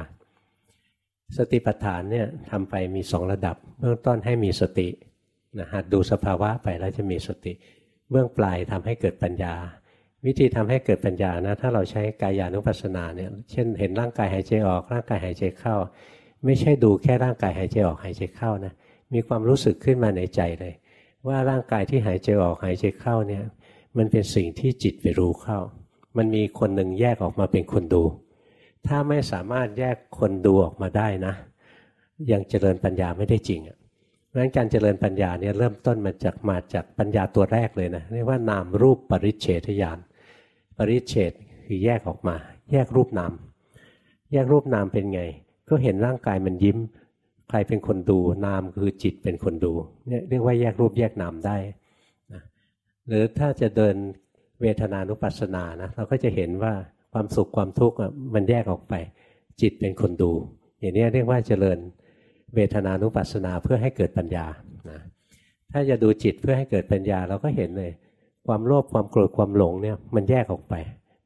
สติปัฏฐานเนี่ยทำไปมีสองระดับ เบื้องต้นให้มีสติ นะหัดดูสภาวะไปแล้วจะมีสติ เบื้องปลายทำให้เกิดปัญญา วิธีทำให้เกิดปัญญานะ ถ้าเราใช้กายานุปัสสนาเนี่ยเช่นเห็นร่างกายหายใจออก ร่างกายหายใจเข้า ไม่ใช่ดูแค่ร่างกายหายใจออกหายใจเข้านะมีความรู้สึกขึ้นมาในใจเลย ว่าร่างกายที่หายใจออกหายใจเข้าเนี่ยมันเป็นสิ่งที่จิตไปรู้เข้า มันมีคนหนึ่งแยกออกมาเป็นคนดู ถ้าไม่สามารถแยกคนดูออกมาได้นะ ยังเจริญปัญญาไม่ได้จริงอะ ราะฉะนั้นการเจริญปัญญาเนี่ยเริ่มต้นมาจากมาจากปัญญาตัวแรกเลยนะเรียกว่านามรูปปริเฉทญาณปริเฉทคือแยกออกมา แยกรูปนามแยกรูปนามเป็นไง ก็เห็นร่างกายมันยิ้ม ใครเป็นคนดูนามคือจิตเป็นคนดูเนี่ยเรียกว่าแยกรูปแยกนามได้นะหรือถ้าจะเดินเวทนานุปัสสนานะเราก็จะเห็นว่าความสุขความทุกข์มันแยกออกไป จิตเป็นคนดู อย่างนี้เรียกว่าเจริญ เวทนานุปัสสนาเพื่อให้เกิดปัญญานะถ้าจะดูจิตเพื่อให้เกิดปัญญาเราก็เห็นเลย ความโลภความโกรธความหลงเนี่ยมันแยกออกไป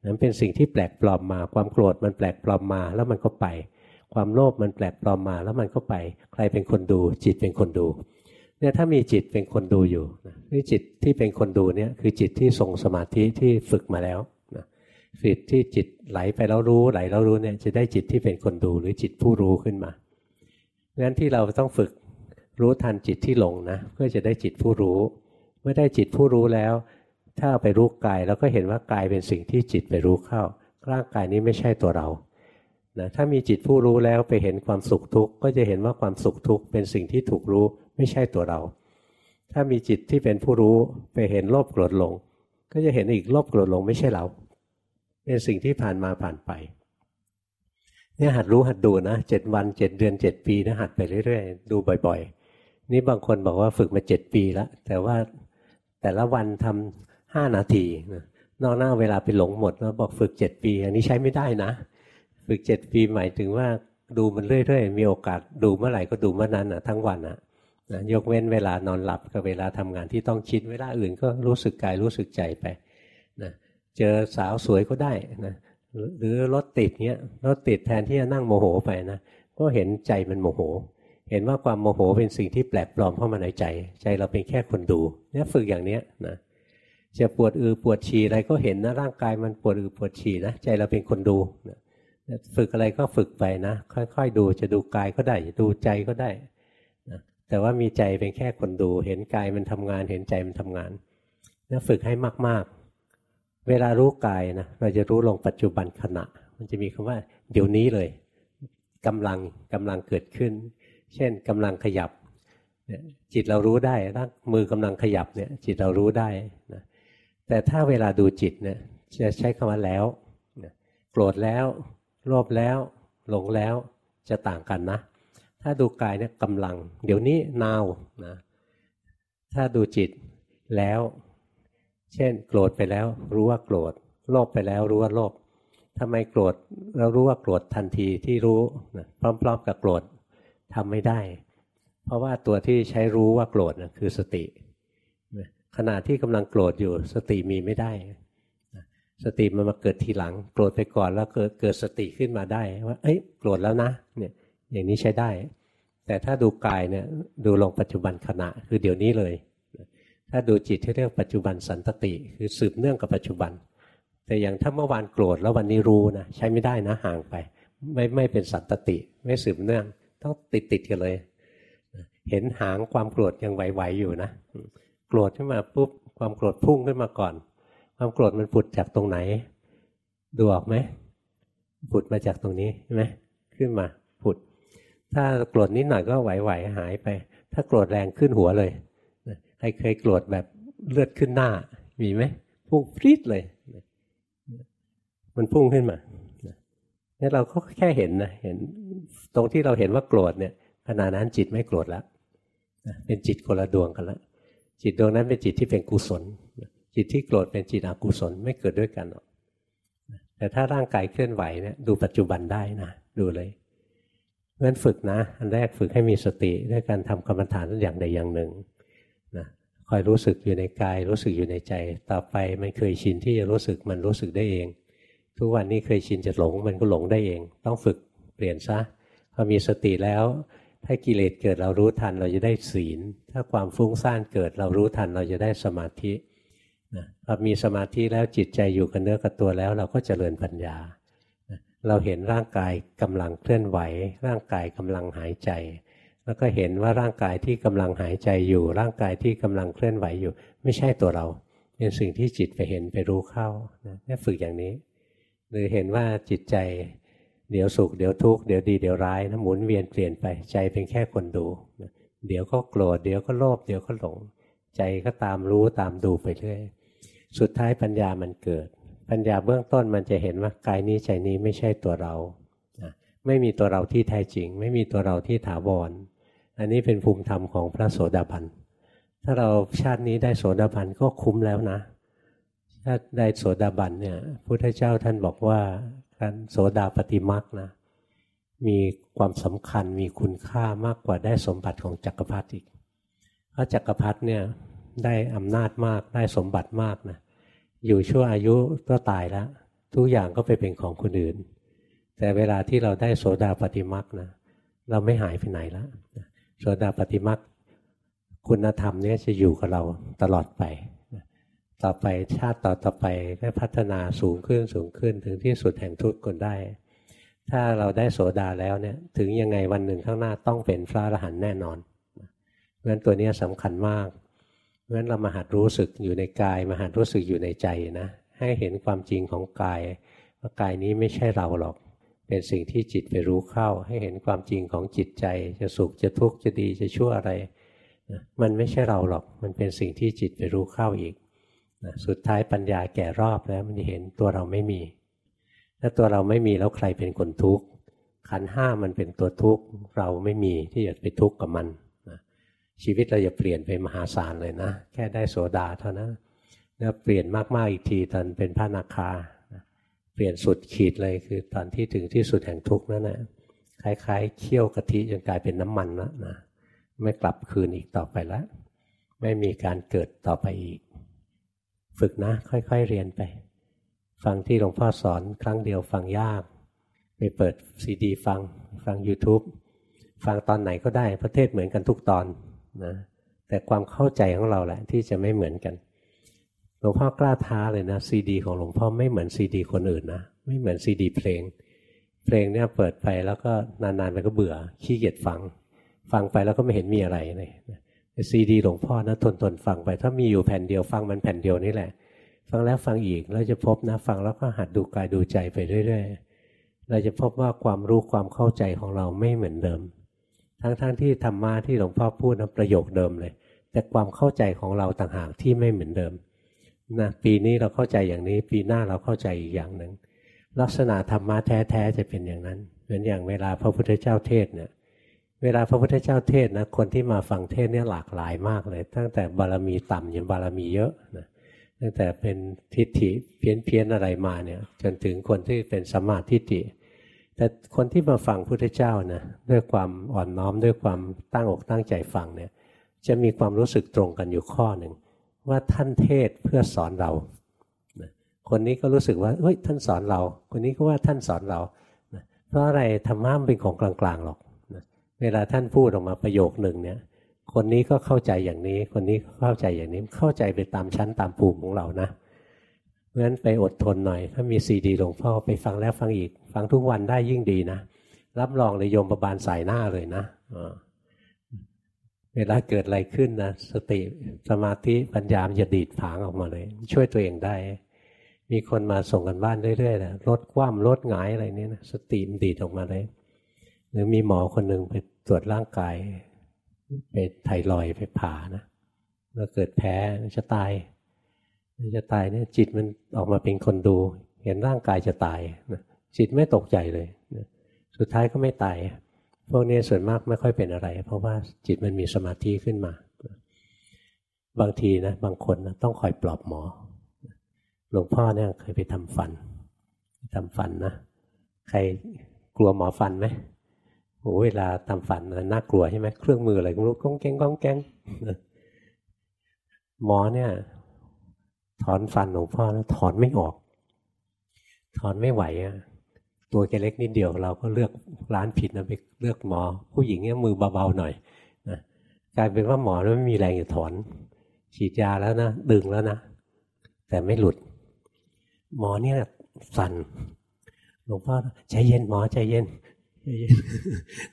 นั้นเป็นสิ่งที่แปลกปลอมมา ความโกรธมันแปลกปลอมมาแล้วมันก็ไป ความโลภมันแปลกปลอมมาแล้วมันก็ไป ใครเป็นคนดู จิตเป็นคนดูเนี่ยถ้ามีจิตเป็นคนดูอยู่นี่จิตที่เป็นคนดูเนี่ยคือจิตที่ทรงสมาธิที่ฝึกมาแล้วนะจิตที่จิตไหลไปแล้วรู้ไหลแล้วรู้เนี่ยจะได้จิตที่เป็นคนดูหรือจิตผู้รู้ขึ้นมา งั้นที่เราต้องฝึกรู้ทันจิตที่หลงนะเพื่อจะได้จิตผู้รู้ เมื่อได้จิตผู้รู้แล้ว ถ้าไปรู้กายเราก็เห็นว่ากายเป็นสิ่งที่จิตไปรู้เข้าร่างกายนี้ไม่ใช่ตัวเรานะถ้ามีจิตผู้รู้แล้วไปเห็นความสุขทุกข์ก็จะเห็นว่าความสุขทุกข์เป็นสิ่งที่ถูกรู้ไม่ใช่ตัวเรา ถ้ามีจิตที่เป็นผู้รู้ไปเห็นโลภโกรธหลง ก็จะเห็นอีกโลภโกรธหลงไม่ใช่เรา เป็นสิ่งที่ผ่านมาผ่านไป เนี่ยหัดรู้หัดดูนะเจ็ดวันเจ็ดเดือนเจ็ดปีนะหัดไปเรื่อยๆ ดูบ่อย ๆ นี่บางคนบอกว่าฝึกมาเจ็ดปีแล้ว แต่ว่าแต่ละวันทำห้านาทีนอกหน้าเวลาไปหลงหมดแล้วบอกฝึกเจ็ดปี อันนี้ใช้ไม่ได้นะ ฝึกเจ็ดปีหมายถึงว่าดูมันเรื่อยๆ มีโอกาสดูเมื่อไหร่ก็ดูเมื่อนั้นนะทั้งวันนะนะยกเว้นเวลานอนหลับกับเวลาทำงานที่ต้องคิดเวลาอื่นก็รู้สึกกายรู้สึกใจไปนะเจอสาวสวยก็ได้นะ หรือรถติดเนี้ยรถติดแทนที่จะนั่งโมโหไปนะก็เห็นใจมันโมโห เห็นว่าความโมโหเป็นสิ่งที่แปลกปลอมเข้ามาในใจ ใจเราเป็นแค่คนดูเนี่ยฝึกอย่างเนี้ยนะจะปวดอือปวดฉี่อะไรก็เห็นนะร่างกายมันปวดอือปวดฉี่นะใจเราเป็นคนดูนะฝึกอะไรก็ฝึกไปนะ ค่อยๆดูจะดูกายก็ได้ดูใจก็ได้นะแต่ว่ามีใจเป็นแค่คนดู เห็นกายมันทำงาน เห็นใจมันทำงานนะฝึกให้มากๆ เวลารู้กายนะเราจะรู้ลงปัจจุบันขณะ มันจะมีคำว่า เดี๋ยวนี้เลยกำลังกำลังเกิดขึ้น เช่นกำลังขยับจิตเรารู้ได้ร่างมือกำลังขยับเนี่ย จิตเรารู้ได้นะแต่ถ้าเวลาดูจิตเนี่ยจะใช้คำว่าแล้วโกรธแล้วโลภแล้ว หลงแล้วจะต่างกันนะ ถ้าดูกายเนี่ยกำลัง เดี๋ยวนี้นาวนะถ้าดูจิตแล้ว เช่น โกรธไปแล้วรู้ว่าโกรธ โลภไปแล้วรู้ว่าโลภทำไมโกรธเรารู้ว่าโกรธทันทีที่รู้นะพร้อม ๆ กับโกรธทำไม่ได้ เพราะว่าตัวที่ใช้รู้ว่าโกรธนะคือสติขณะที่กำลังโกรธอยู่สติมีไม่ได้ สติมันมาเกิดทีหลัง โกรธไปก่อนแล้วเกิดเกิดสติขึ้นมาได้ ว่า เอ้ยโกรธแล้วนะเนี่ยอย่างนี้ใช้ได้ แต่ถ้าดูกายเนี่ยดูลงปัจจุบันขณะคือเดี๋ยวนี้เลย ถ้าดูจิตที่เรียกปัจจุบันสันตติ คือสืบเนื่องกับปัจจุบัน แต่อย่างถ้าเมื่อวานโกรธแล้ววันนี้รู้นะใช้ไม่ได้นะห่างไป ไม่ไม่เป็นสันตติ ไม่สืบเนื่อง ต้องติดติดกันเลย เห็นหางความโกรธยังไหวๆอยู่นะโกรธขึ้นมาปุ๊บความโกรธพุ่งขึ้นมาก่อน ความโกรธมันผุดจากตรงไหน ดูออกไหมผุดมาจากตรงนี้ใช่ไหมขึ้นมาผุด ถ้าโกรธนิดหน่อยก็ไหวๆหายไป ถ้าโกรธแรงขึ้นหัวเลย ใครเคยโกรธแบบเลือดขึ้นหน้า มีไหมพุ่งพรีดเลย มันพุ่งขึ้นมานี่เราก็แค่เห็นนะเห็นตรงที่เราเห็นว่าโกรธเนี่ยขณะนั้นจิตไม่โกรธแล้วเป็นจิตคนละดวงกันแล้วจิตดวงนั้นเป็นจิตที่เป็นกุศล จิตที่โกรธเป็นจิตอกุศลไม่เกิดด้วยกันหรอกแต่ถ้าร่างกายเคลื่อนไหวเนี่ยดูปัจจุบันได้นะดูเลยเพราะฉะนั้นฝึกนะ อันแรกฝึกให้มีสติด้วยการทำกรรมฐานอย่างใดอย่างหนึ่ง คอยรู้สึกอยู่ในกาย รู้สึกอยู่ในใจ ต่อไปมันเคยชินที่จะรู้สึกมันรู้สึกได้เอง ทุกวันนี้เคยชินจะหลงมันก็หลงได้เอง ต้องฝึกเปลี่ยนซะพอมีสติแล้ว ถ้ากิเลสเกิดเรารู้ทันเราจะได้ศีล ถ้าความฟุ้งซ่านเกิดเรารู้ทันเราจะได้สมาธินะพอมีสมาธิแล้วจิตใจอยู่กับเนื้อกับตัวแล้ว เราก็เจริญปัญญา เราเห็นร่างกายกำลังเคลื่อนไหว ร่างกายกำลังหายใจ แล้วก็เห็นว่าร่างกายที่กำลังหายใจอยู่ ร่างกายที่กำลังเคลื่อนไหวอยู่ ไม่ใช่ตัวเราเป็นสิ่งที่จิตไปเห็นไปรู้เข้านะฝึกอย่างนี้ หรือเห็นว่าจิตใจเดี๋ยวสุขเดี๋ยวทุกข์เดี๋ยวดีเดี๋ยวร้ายนะหมุนเวียนเปลี่ยนไปใจเป็นแค่คนดูเดี๋ยวก็โกรธเดี๋ยวก็โลภเดี๋ยวก็หลง ใจก็ตามรู้ตามดูไปเรื่อยสุดท้ายปัญญามันเกิด ปัญญาเบื้องต้นมันจะเห็นว่ากายนี้ใจนี้ไม่ใช่ตัวเราไม่มีตัวเราที่แท้จริง ไม่มีตัวเราที่ถาวร อันนี้เป็นภูมิธรรมของพระโสดาบัน ถ้าเราชาตินี้ได้โสดาบันก็คุ้มแล้วนะ ถ้าได้โสดาบันเนี่ยพุทธเจ้าท่านบอกว่าการโสดาปฏิมักนะ มีความสำคัญมีคุณค่ามากกว่าได้สมบัติของจักรพรรดิอีก เพราะจักรพรรดิเนี่ยได้อำนาจมากได้สมบัติมากนะ อยู่ชั่วอายุก็ตายแล้ว ทุกอย่างก็ไปเป็นของคนอื่น แต่เวลาที่เราได้โสดาปฏิมักนะ เราไม่หายไปไหนแล้ว โสดาปฏิมักคุณธรรมนี้จะอยู่กับเราตลอดไป ต่อไปชาติต่อต่อไปก็พัฒนาสูงขึ้นสูงขึ้นถึงที่สุดแห่งทุกข์คนได้ ถ้าเราได้โสดาแล้วเนี่ยถึงยังไงวันหนึ่งข้างหน้าต้องเป็นพระอรหันต์แน่นอนเพราะฉะนั้นตัวนี้สำคัญมากเพราะฉะนั้นเรามาหัดรู้สึกอยู่ในกายมาหัดรู้สึกอยู่ในใจนะให้เห็นความจริงของกายว่ากายนี้ไม่ใช่เราหรอก เป็นสิ่งที่จิตไปรู้เข้า ให้เห็นความจริงของจิตใจ จะสุขจะทุกข์จะดีจะชั่วอะไรมันไม่ใช่เราหรอกมันเป็นสิ่งที่จิตไปรู้เข้าอีกนะสุดท้ายปัญญาแก่รอบแล้วมันจะเห็นตัวเราไม่มี ถ้าตัวเราไม่มีแล้วใครเป็นคนทุกข์ขันห้ามันเป็นตัวทุกข์เราไม่มีที่จะไปทุกข์กับมันนะชีวิตเราจะเปลี่ยนไปมหาศาลเลยนะ แค่ได้โสดาเท่านั้นแล้วเปลี่ยนมากๆอีกทีตอนเป็นพระนาคา เปลี่ยนสุดขีดเลยคือตอนที่ถึงที่สุดแห่งทุกข์นั่นแหละคล้ายๆเคี่ยวกะทิจนกลายเป็นน้ำมันแล้วนะไม่กลับคืนอีกต่อไปแล้วไม่มีการเกิดต่อไปอีก ฝึกนะ ค่อยๆเรียนไป ฟังที่หลวงพ่อสอนครั้งเดียวฟังยาก ไปเปิดซีดีฟังฟัง YouTube ฟังตอนไหนก็ได้ประเทศเหมือนกันทุกตอนนะแต่ความเข้าใจของเราแหละที่จะไม่เหมือนกัน หลวงพ่อกล้าท้าเลยนะซีดีของหลวงพ่อไม่เหมือนซีดี คนอื่นนะไม่เหมือนซีดี เพลง เพลงเนี่ยเปิดไปแล้วก็นานๆไปก็เบื่อขี้เกียจฟัง ฟังไปแล้วก็ไม่เห็นมีอะไรเลยซีดี หลวงพ่อนะทนทนฟังไป ถ้ามีอยู่แผ่นเดียวฟังมันแผ่นเดียวนี่แหละ ฟังแล้วฟังอีกเราจะพบนะฟังแล้วก็หัดดูกายดูใจไปเรื่อยๆเราจะพบว่าความรู้ความเข้าใจของเราไม่เหมือนเดิม ทั้งๆทที่ธรรมะที่หลวงพ่อพูดนะประโยคเดิมเลย แต่ความเข้าใจของเราต่างหากที่ไม่เหมือนเดิม นะปีนี้เราเข้าใจอย่างนี้ ปีหน้าเราเข้าใจอีกอย่างหนึ่งลักษณะธรรมะแท้ๆจะเป็นอย่างนั้น เหมือนอย่างเวลาพระพุทธเจ้าเทศเนี่ยเวลาพระพุทธเจ้าเทศนะคนที่มาฟังเทศเนี่ยหลากหลายมากเลย ตั้งแต่บารมีต่ำยันบารมีเยอะนะตั้งแต่เป็นทิฏฐิเพี้ยนเพี้ยนอะไรมาเนี่ยจนถึงคนที่เป็นสมาธิฏฐิแต่คนที่มาฟังพุทธเจ้านะด้วยความอ่อนน้อมด้วยความตั้งอกตั้งใจฟังเนี่ยจะมีความรู้สึกตรงกันอยู่ข้อหนึ่ง ว่าท่านเทศเพื่อสอนเรา คนนี้ก็รู้สึกว่าเฮ้ยท่านสอนเรา คนนี้ก็ว่าท่านสอนเรา เพราะอะไรธรรมะมันเป็นของกลางๆหรอก เวลาท่านพูดออกมาประโยคหนึ่งเนี่ย คนนี้ก็เข้าใจอย่างนี้ คนนี้เข้าใจอย่างนี้ เข้าใจไปตามชั้นตามภูมิของเรานะเพราะฉะนั้นไปอดทนหน่อย ถ้ามีซีดีหลวงพ่อไปฟังแล้วฟังอีก ฟังทุกวันได้ยิ่งดีนะ รับรองเลยโยมประบาลสายหน้าเลยนะ เวลาเกิดอะไรขึ้นนะสติสมาธิปัญญามจะดีดผางออกมาเลย ช่วยตัวเองได้ มีคนมาส่งกันบ้านเรื่อยๆนะรถคว่ำรถหงายอะไรเนี้ยนะสติมดีดออกมาเลย หรือมีหมอคนหนึ่งไปตรวจร่างกายไปไทรอยไปผ่านะแล้วเกิดแพ้จะตายจะตายเนี่ยจิตมันออกมาเป็นคนดู เห็นร่างกายจะตายจิตไม่ตกใจเลย สุดท้ายก็ไม่ตาย พวกนี้ส่วนมากไม่ค่อยเป็นอะไร เพราะว่าจิตมันมีสมาธิขึ้นมา บางทีนะบางคนนะต้องคอยปลอบหมอ หลวงพ่อเนี่ยเคยไปทำฟันทำฟันนะ ใครกลัวหมอฟันไหมโอ้เวลาทำฟันน่ากลัวใช่ไหมเครื่องมืออะไรก็รู้ก้องแกงก้องแกงหมอเนี่ย ถอนฟันหลวงพ่อนะถอนไม่ออก ถอนไม่ไหวอะ ตัวแกเล็กนิดเดียวเราก็เลือกร้านผิดนะไปเลือกหมอ ผู้หญิงเนี่ยมือเบาๆหน่อยนะกลายเป็นว่าหมอไม่มีแรงจะถอนฉีดยาแล้วนะดึงแล้วนะ แต่ไม่หลุด หมอเนี่ยสั่นหลวงพ่อใจเย็นหมอใจเย็น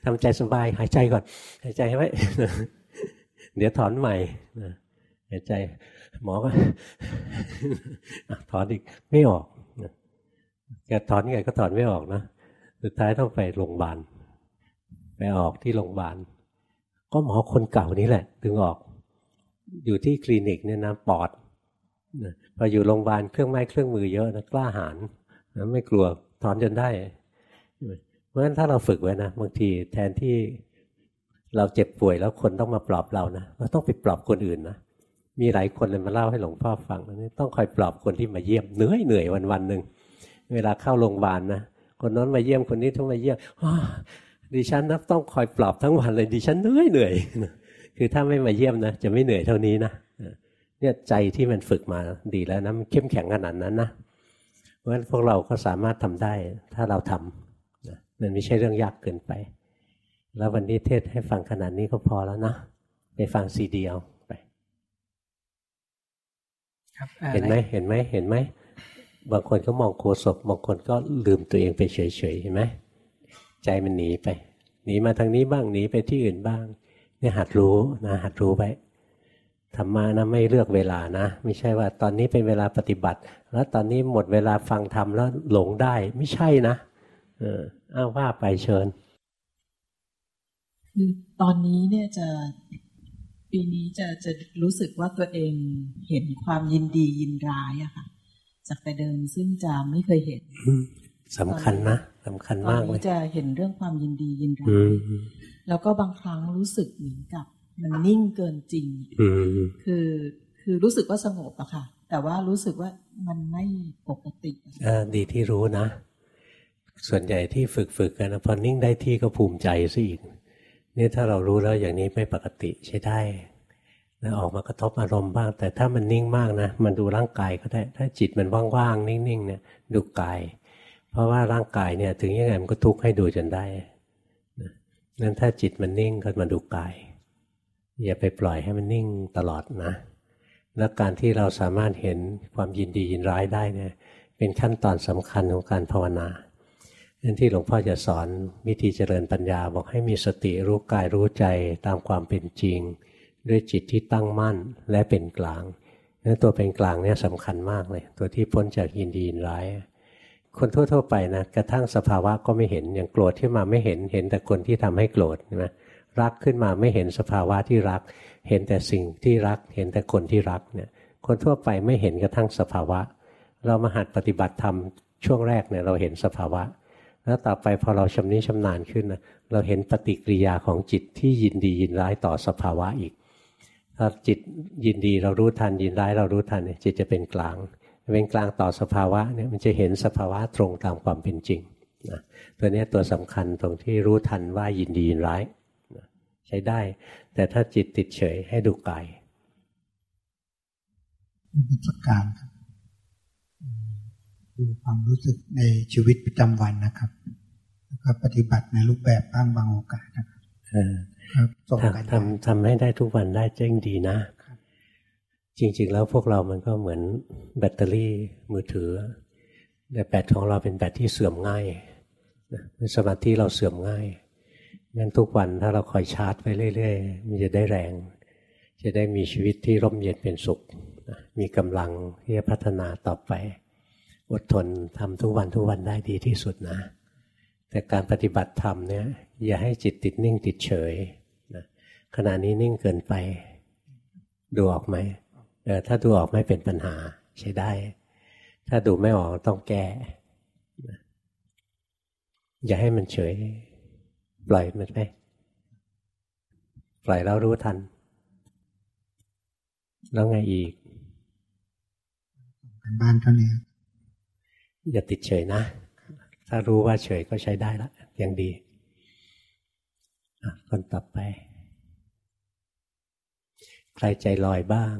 ทำใจสบายหายใจก่อน หายใจไว้เดี๋ยวถอนใหม่หายใจ หมอก็ถอนอีกไม่ออก แกถอนไงก็ถอนไม่ออกนะสุดท้ายต้องไปโรงพยาบาลไปออกที่โรงพยาบาลก็หมอคนเก่านี้แหละถึงออก อยู่ที่คลินิกเนี่ยนะปอดพออยู่โรงพยาบาลเครื่องไม้เครื่องมือเยอะนะกล้าหาญนะไม่กลัวถอนจนได้ เพราะฉะนั้นถ้าเราฝึกไว้นะบางทีแทนที่เราเจ็บป่วยแล้วคนต้องมาปลอบเรานะเราต้องไปปลอบคนอื่นนะมีหลายคนเลยมาเล่าให้หลวงพ่อฟังนี่ต้องคอยปลอบคนที่มาเยี่ยมเหนื่อยเหนื่อยวันวันหนึ่ง เวลาเข้าโรงพยาบาลนะคนนั้นมาเยี่ยมคนนี้ต้องมาเยี่ยมดิฉันนะต้องคอยปลอบทั้งวันเลยดิฉันเหนื่อยเหนื่อยคือถ้าไม่มาเยี่ยมนะจะไม่เหนื่อยเท่านี้นะเนี่ยใจที่มันฝึกมาดีแล้วนะมันเข้มแข็งขนาดนั้นนะเพราะฉะนั้นพวกเราก็สามารถทำได้ ถ้าเราทำมันไม่ใช่เรื่องยากเกินไป แล้ววันนี้เทศให้ฟังขนาดนี้ก็พอแล้วนะไปฟังซีดีเอาไปเห็นไหมเห็นไหมเห็นไหม บางคนก็มองโคศกบางคนก็ลืมตัวเองไปเฉยๆเห็นไหมใจมันหนีไป หนีมาทางนี้บ้างหนีไปที่อื่นบ้างเนี่ยหัดรู้นะหัดรู้ไว้ธรรมะนะไม่เลือกเวลานะ ไม่ใช่ว่าตอนนี้เป็นเวลาปฏิบัติ แล้วตอนนี้หมดเวลาฟังธรรมแล้วหลงได้ไม่ใช่นะเอออ้าว่าไปเชิญคือตอนนี้เนี่ยจะปีนี้จะจะรู้สึกว่าตัวเองเห็นความยินดียินร้ายอะค่ะ จากแต่เดิมซึ่งจะไม่เคยเห็นสำคัญนะสำคัญมากเลยจะเห็นเรื่องความยินดียินร้ายแล้วก็บางครั้งรู้สึกเหมือนกับ มันนิ่งเกินจริงคือคือรู้สึกว่าสงบอะค่ะ แต่ว่ารู้สึกว่ามันไม่ปกติอ่าดีที่รู้นะ ส่วนใหญ่ที่ฝึกฝึกกันพอนิ่งได้ที่ก็ภูมิใจซะอีกนี่ถ้าเรารู้แล้วอย่างนี้ไม่ปกติใช้ได้ แล้วออกมากระทบอารมณ์บ้าง แต่ถ้ามันนิ่งมากนะมันดูร่างกายก็ได้ ถ้าจิตมันว่างๆนิ่งๆเนี่ยดูกาย เพราะว่าร่างกายเนี่ยถึงยังไงมันก็ทุกข์ให้ดูจนได้นั้นถ้าจิตมันนิ่งก็มาดูกาย อย่าไปปล่อยให้มันนิ่งตลอดนะ แล้วการที่เราสามารถเห็นความยินดียินร้ายได้เนี่ยเป็นขั้นตอนสำคัญของการภาวนานั่นที่หลวงพ่อจะสอนวิธีเจริญปัญญาบอกให้มีสติรู้กายรู้ใจตามความเป็นจริง ด้วยจิตที่ตั้งมั่นและเป็นกลางนั้นตัวเป็นกลางเนี่ยสำคัญมากเลย ตัวที่พ้นจากยินดียินร้ายคนทั่ว ๆ ไปนะกระทั่งสภาวะก็ไม่เห็นอย่างโกรธขึ้นมาไม่เห็นเห็นแต่คนที่ทำให้โกรธใช่ไหมรักขึ้นมาไม่เห็นสภาวะที่รัก เห็นแต่สิ่งที่รัก เห็นแต่คนที่รักเนี่ยคนทั่วไปไม่เห็นกระทั่งสภาวะ เรามาหัดปฏิบัติธรรมช่วงแรกเนี่ยเราเห็นสภาวะ แล้วต่อไปพอเราชำนิชำนาญขึ้นนะเราเห็นปฏิกิริยาของจิตที่ยินดียินร้ายต่อสภาวะอีก ถ้าจิตยินดีเรารู้ทันยินร้ายเรารู้ทันเนี่ยจิตจะเป็นกลาง เป็นกลางต่อสภาวะเนี่ยมันจะเห็นสภาวะตรงตามความเป็นจริงนะตัวนี้ตัวสำคัญตรงที่รู้ทันว่ายินดียินร้ายนะใช้ได้ แต่ถ้าจิตติดเฉยให้ดูกายมีประการครับดูความรู้สึกในชีวิตประจำวันนะครับ แล้วก็ปฏิบัติในรูปแบบบ้างบางโอกาสนะครับ ครับทำทำให้ได้ทุกวันได้เจ้งดีนะ จริง ๆ แล้วพวกเรามันก็เหมือนแบตเตอรี่มือถือ แต่แบตของเราเป็นแบตที่เสื่อมง่ายสมาธิเราเสื่อมง่ายงั้นทุกวันถ้าเราคอยชาร์จไปเรื่อยๆ มันจะได้แรง จะได้มีชีวิตที่ร่มเย็นเป็นสุข มีกำลังที่จะพัฒนาต่อไป อดทนทำทุกวันทุกวันได้ดีที่สุดนะ แต่การปฏิบัติธรรมเนี่ยอย่าให้จิตติดนิ่งติดเฉยนะ ขณะนี้นิ่งเกินไป ดูออกไหมเออถ้าดูออกไม่เป็นปัญหาใช้ได้ ถ้าดูไม่ออกต้องแก้ อย่าให้มันเฉย ปล่อยมันไปปล่อยแล้วรู้ทัน แล้วไงอีกบ้านเท่านี้อย่าติดเฉยนะ ถ้ารู้ว่าเฉยก็ใช้ได้ละยังดีคนต่อไป ใครใจลอยบ้าง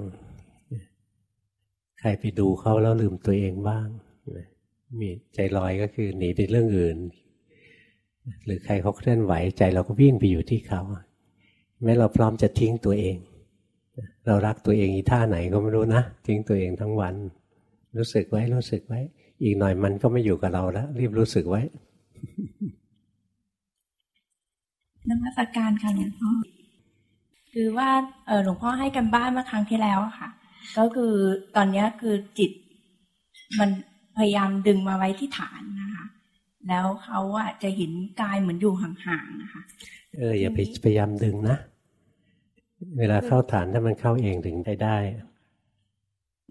ใครไปดูเขาแล้วลืมตัวเองบ้าง มีใจลอยก็คือหนีไปเรื่องอื่น หรือใครเขาเคลื่อนไหวใจเราก็วิ่งไปอยู่ที่เขา แม้เราพร้อมจะทิ้งตัวเอง เรารักตัวเองอีท่าไหนก็ไม่รู้นะ ทิ้งตัวเองทั้งวัน รู้สึกไว้รู้สึกไว้ อีกหน่อยมันก็ไม่อยู่กับเราแล้ว รีบรู้สึกไว้นมัสการค่ะหลวงพ่อ คือว่าเออหลวงพ่อให้กันบ้านเมื่อครั้งที่แล้วค่ะ ก็คือตอนนี้คือจิตมันพยายามดึงมาไว้ที่ฐานนะคะ แล้วเขาอะจะเห็นกายเหมือนอยู่ห่างๆนะคะ เอออย่าไปพยายามดึงนะ เวลาเข้าฐานถ้ามันเข้าเองถึงได้ได้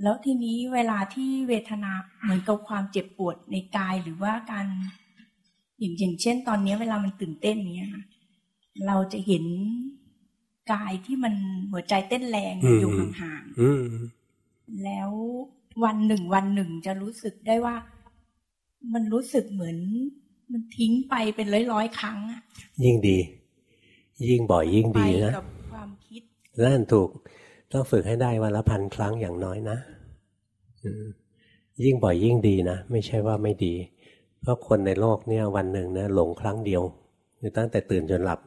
แล้วทีนี้เวลาที่เวทนาเหมือนกับความเจ็บปวดในกายหรือว่าการอย่างอย่างเช่น ตอนนี้เวลามันตื่นเต้นเนี้ยค่ะเราจะเห็น กายที่มันหัวใจเต้นแรงอยู่ห่างๆแล้ววันหนึ่งวันหนึ่งจะรู้สึกได้ว่า มันรู้สึกเหมือน มันทิ้งไปเป็นร้อยร้อยครั้งอะยิ่งดี ยิ่งบ่อยยิ่งดีนะกับความคิดนั่นถูกต้องฝึกให้ได้วันละพันครั้งอย่างน้อยนะยิ่งบ่อยยิ่งดีนะ ไม่ใช่ว่าไม่ดี เพราะคนในโลกเนี่ยวันหนึ่งนะหลงครั้งเดียวคือตั้งแต่ตื่นจนหลับ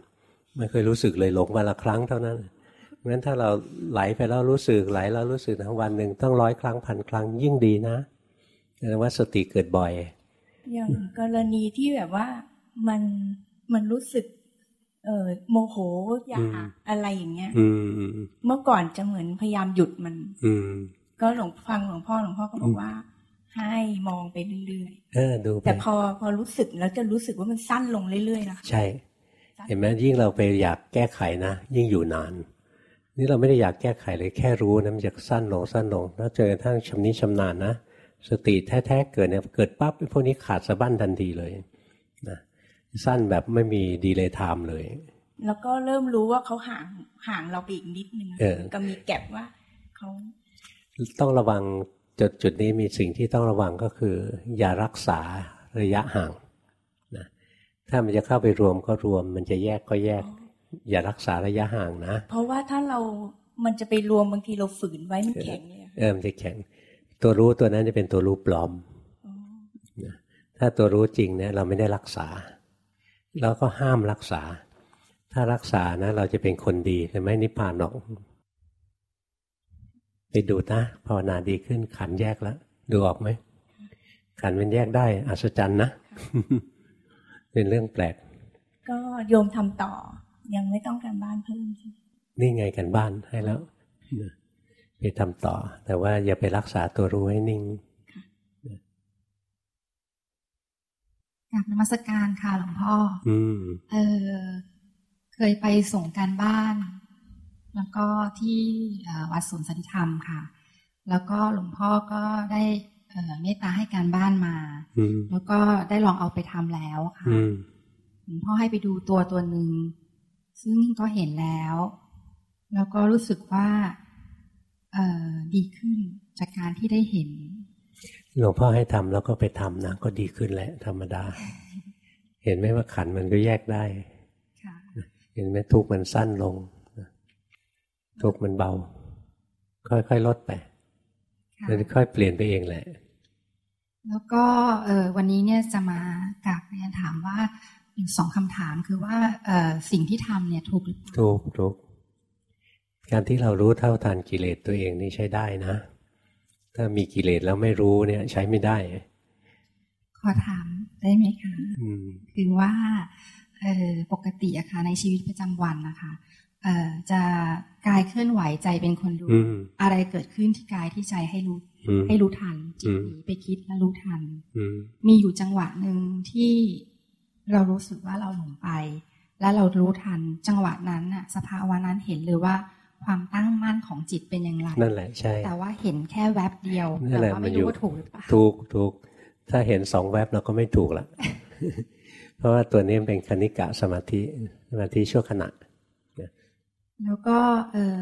ไม่เคยรู้สึกเลยหลงวันละครั้งเท่านั้นงั้นถ้าเราไหลไปแล้วรู้สึกไหลแล้วรู้สึกทั้งวันหนึ่งต้องร้อยครั้งพันครั้งยิ่งดีนะแสดงว่าสติเกิดบ่อยอย่างกรณีที่แบบว่ามันมันรู้สึก เออโมโหอยากอะไรอย่างเงี้ยเมื่อก่อนจะเหมือนพยายามหยุดมัน อืก็หลวงฟังหลวงพ่อหลวงพ่อก็บอกว่า ให้มองไปเรื่อยๆเออดูแต่พอพอรู้สึกแล้วจะรู้สึกว่ามันสั้นลงเรื่อยๆนะใช่ เห็นไหมยิ่งเราไปอยากแก้ไขนะ ยิ่งอยู่นาน นี่เราไม่ได้อยากแก้ไขเลยแค่รู้นะมันจะสั้นลงสั้นลงแล้วเจอกระทั่งชำนิชำนาญนะสติแท้ๆเกิดเนี่ยเกิดปั๊บพวกนี้ขาดสะบั้นทันทีเลยนะสั้นแบบไม่มีดีเลยไทม์เลย แล้วก็เริ่มรู้ว่าเขาห่างห่างเราไปอีกนิดนึงก็มีแก็บว่าเขาต้องระวังจุดจุดนี้มีสิ่งที่ต้องระวังก็คือ อย่ารักษาระยะห่างนะ ถ้ามันจะเข้าไปรวมก็รวม มันจะแยกก็แยก อย่ารักษาระยะห่างนะ เพราะว่าถ้าเรา มันจะไปรวมบางทีเราฝืนไว้มันแข็งเนี่ยเออมันจะแข็ง ตัวรู้ตัวนั้นจะเป็นตัวรู้ปลอม ถ้าตัวรู้จริงเนี่ยเราไม่ได้รักษาแล้วก็ห้ามรักษา ถ้ารักษานะ เราจะเป็นคนดีแต่ไม่นิพพานหรอก ไปดูนะภาวนาดีขึ้นขันแยกแล้ว ดูออกไหมขันมันแยกได้ อัศจรรย์นะ เป็นเรื่องแปลก ก็โยมทำต่อ ยังไม่ต้องการบ้านเพิ่มใช่นี่ไงกันบ้านให้แล้วไปทำต่อ แต่ว่าอย่าไปรักษาตัวรู้ให้นิ่งกลับนมัสการค่ะหลวงพ่อเออเคยไปส่งการบ้าน แล้วก็ที่วัดสวนสันติธรรมค่ะ แล้วก็หลวงพ่อก็ได้ เมตตาให้การบ้านมา แล้วก็ได้ลองเอาไปทำแล้วค่ะหลวงพ่อให้ไปดูตัวตัวหนึ่งซึ่งก็เห็นแล้ว แล้วก็รู้สึกว่าดีขึ้นจากการที่ได้เห็น หลวงพ่อให้ทำแล้วก็ไปทำนะก็ดีขึ้นแหละธรรมดา เห็นไหมว่าขันมันก็แยกได้เห็นไหมทุกมันสั้นลง ทุกมันเบา ค่อยๆลดไปแล้วค่อยเปลี่ยนไปเองแหละ แล้วก็เออวันนี้เนี่ยจะมากลับเรียนถามว่าอีกสองคำถามคือว่าเออสิ่งที่ทำเนี่ยถูกหรือเปล่าถูกถูกการที่เรารู้เท่าทันกิเลสตัวเองนี่ใช้ได้นะ ถ้ามีกิเลสแล้วไม่รู้เนี่ยใช้ไม่ได้ ขอถามได้ไหมคะคือว่าปกติอะค่ะในชีวิตประจำวันนะคะจะกายเคลื่อนไหวใจเป็นคนดู อะไรเกิดขึ้นที่กายที่ใจให้รู้ ให้รู้ทันจิตไปคิดแล้วรู้ทันมีอยู่จังหวะหนึ่งที่เรารู้สึกว่าเราหลงไป แล้วเรารู้ทันจังหวะนั้นน่ะ สภาวะนั้นเห็นเลยว่าความตั้งมั่นของจิตเป็นอย่างไรนั่นแหละใช่ แต่ว่าเห็นแค่แวบเดียวแต่ว่าไม่รู้ว่าถูกหรือเปล่าถูกถูกถ้าเห็นสองแวบเราก็ไม่ถูกละเพราะว่าตัวนี้เป็นคณิกะสมาธิสมาธิชั่วขณะแล้วก็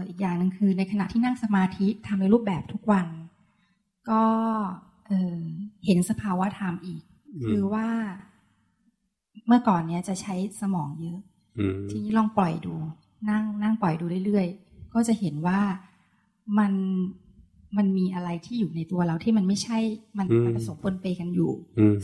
อีกอย่างหนึ่งคือในขณะที่นั่งสมาธิทำในรูปแบบทุกวัน ก็เห็นสภาวะธรรมอีก คือว่าเมื่อก่อนเนี้ยจะใช้สมองเยอะทีนี้ลองปล่อยดู นั่ง นั่งปล่อยดูเรื่อยๆ ก็จะเห็นว่ามันมันมีอะไรที่อยู่ในตัวเราที่มันไม่ใช่มันมันผสมปนเปกันอยู่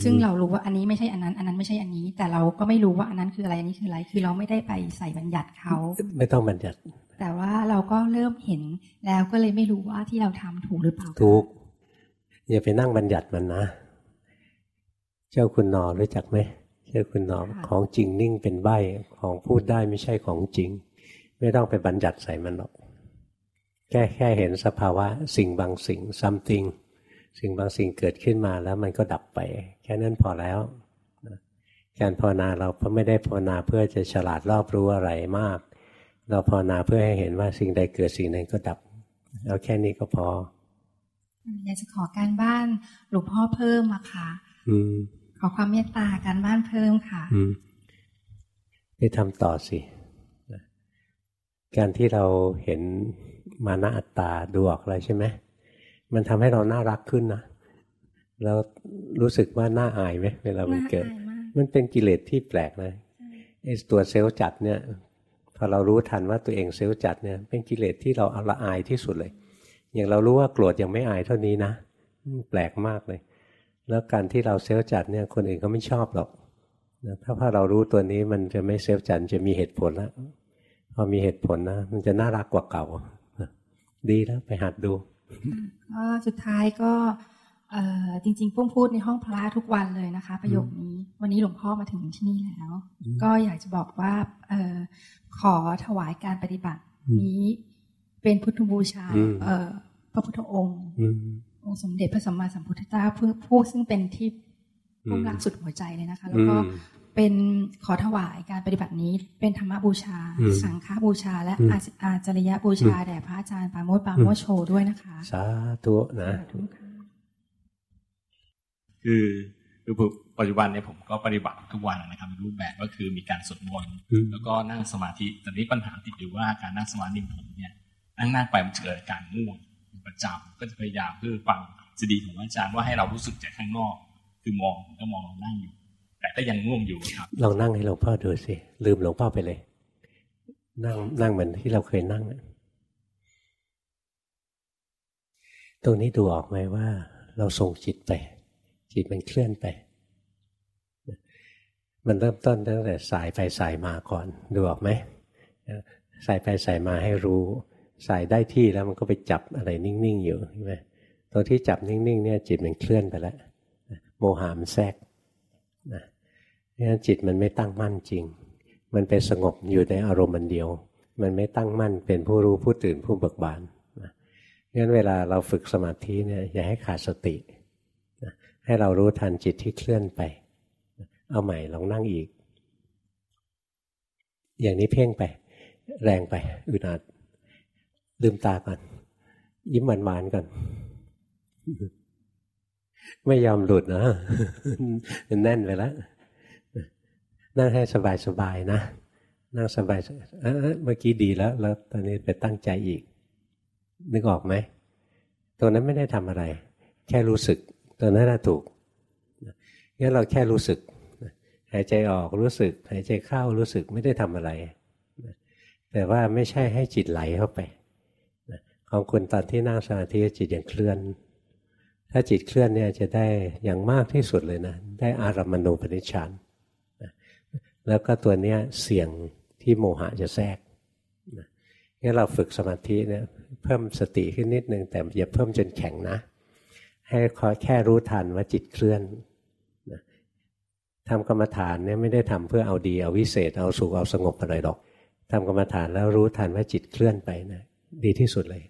ซึ่งเรารู้ว่าอันนี้ไม่ใช่อันนั้น อันนั้นไม่ใช่อันนี้ แต่เราก็ไม่รู้ว่าอันนั้นคืออะไรอันนี้คืออะไร คือเราไม่ได้ไปใส่บัญญัติเขาไม่ต้องบัญญัติ แต่ว่าเราก็เริ่มเห็นแล้วก็เลยไม่รู้ว่าที่เราทำถูกหรือเปล่าถูก อย่าไปนั่งบัญญัติมันนะ เจ้าคุณนอรู้จักไหมเจ้าคุณนอของจริงนิ่งเป็นใบของพูดได้ไม่ใช่ของจริง ไม่ต้องไปบัญญัติใส่มันหรอกแค่แค่เห็นสภาวะสิ่งบางสิ่ง something สิ่งบางสิ่งเกิดขึ้นมาแล้วมันก็ดับไป แค่นั้นพอแล้วการภาวนาเราไม่ได้ภาวนาเพื่อจะฉลาดรอบรู้อะไรมาก เราภาวนาเพื่อให้เห็นว่าสิ่งใดเกิดสิ่งนั้นก็ดับเอาแค่นี้ก็พอ อยากจะขอการบ้านหลวงพ่อเพิ่มอะค่ะขอความเมตตาการบ้านเพิ่มค่ะไปทำต่อสิ การที่เราเห็นมานะอัตตาดูออกเลยใช่ไหมมันทำให้เราน่ารักขึ้นนะแล้วรู้สึกว่าน่าอายไหมเวลามันเกิด มันเป็นกิเลสที่แปลกนะไอ้ตัว self จัดเนี่ยพอเรารู้ทันว่าตัวเอง self จัดเนี่ย เป็นกิเลสที่เราเอาละอายที่สุดเลย อย่างเรารู้ว่าโกรธยังไม่อายเท่านี้นะแปลกมากเลย แล้วการที่เรา self จัดเนี่ยคนอื่นก็ไม่ชอบหรอกถ้าพอเรารู้ตัวนี้มันจะไม่เซลล์จัดจะมีเหตุผลแล้วพอมีเหตุผลนะมันจะน่ารักกว่าเก่าดีแล้วไปหัดดูก็สุดท้ายก็จริงๆปุ้มพูดในห้องพระทุกวันเลยนะคะ ประโยคนี้ วันนี้หลวงพ่อมาถึงที่นี่แล้ว ก็อยากจะบอกว่าขอถวายการปฏิบัตินี้เป็นพุทธบูชา พระพุทธองค์องค์สมเด็จพระสัมมาสัมพุทธเจ้าผู้ซึ่งเป็นที่ผู้รักสุดหัวใจเลยนะคะ แล้วก็เป็นขอถวายการปฏิบัตินี้ เป็นธรรมบูชา สังฆบูชา และอาจริยบูชาแด่พระอาจารย์ปาโมดปาโมโชด้วยนะคะ สาธุนะคือคือปัจจุบันเนี่ยผมก็ปฏิบัติทุกวันนะครับรูปแบบก็คือมีการสวดมนต์แล้วก็นั่งสมาธิแต่นี้ปัญหาติดอยู่ว่าการนั่งสมาธิผมเนี่ยนั่งนั่งไปมันเกิดการง่วง ประจำก็จะพยายามเพื่อฟังสดีของอาจารย์ว่าให้เรารู้สึกจากข้างนอก คือมองก็มองนั่งอยู่ แต่ก็ยังง่วงอยู่ครับลองนั่งให้หลวงพ่อดูสิลืมหลวงพ่อไปเลย นั่งนั่งเหมือนที่เราเคยนั่งตรงนี้ดูออกไหมว่า เราส่งจิตไป จิตมันเคลื่อนไป มันเริ่มต้นตั้งแต่สายไปสายมาก่อน ดูออกไหมสายไปสายมาให้รู้ สายได้ที่แล้วมันก็ไปจับอะไรนิ่งๆอยู่ใช่ไหมตรงที่จับนิ่งๆเนี่ยจิตมันเคลื่อนไปแล้วโมหะมันแทรกนะงั้นจิตมันไม่ตั้งมั่นจริง มันเป็นสงบอยู่ในอารมณ์มันเดียว มันไม่ตั้งมั่นเป็นผู้รู้ผู้ตื่นผู้เบิกบานนะงั้นเวลาเราฝึกสมาธิเนี่ยอย่าให้ขาดสตินะให้เรารู้ทันจิตที่เคลื่อนไป เอาใหม่ลองนั่งอีก อย่างนี้เพ่งไป แรงไปอึดอัด ลืมตาก่อน ยิ้มหวานๆก่อน ไม่ยอมหลุดนะนแน่นไปแล้วนั่งให้สบายๆนะนั่งสบายเมื่อกี้ดีแล้ว แล้วตอนนี้ไปตั้งใจอีก นึกออกไหมตัวนั้นไม่ได้ทำอะไร แค่รู้สึก ตัวนั้นน่าถูกงั้นเราแค่รู้สึก หายใจออกรู้สึก หายใจเข้ารู้สึกไม่ได้ทำอะไร แต่ว่าไม่ใช่ให้จิตไหลเข้าไป ของคุณตอนที่นั่งสมาธิจิตยังเคลื่อน ถ้าจิตเคลื่อนเนี่ยจะได้อย่างมากที่สุดเลยนะ ได้อารมณูปนิชฌานแล้วก็ตัวเนี้ยเสี่ยงที่โมหะจะแทรกงั้นเราฝึกสมาธิเนี่ยเพิ่มสติขึ้นนิดนึงแต่อย่าเพิ่มจนแข็งนะ ให้คอยแค่รู้ทันว่าจิตเคลื่อนทำกรรมฐานเนี่ยไม่ได้ทำเพื่อเอาดีเอาวิเศษ เอาสุขเอาสงบอะไรหรอกทำกรรมฐานแล้วรู้ทันว่าจิตเคลื่อนไปนะดีที่สุดเลย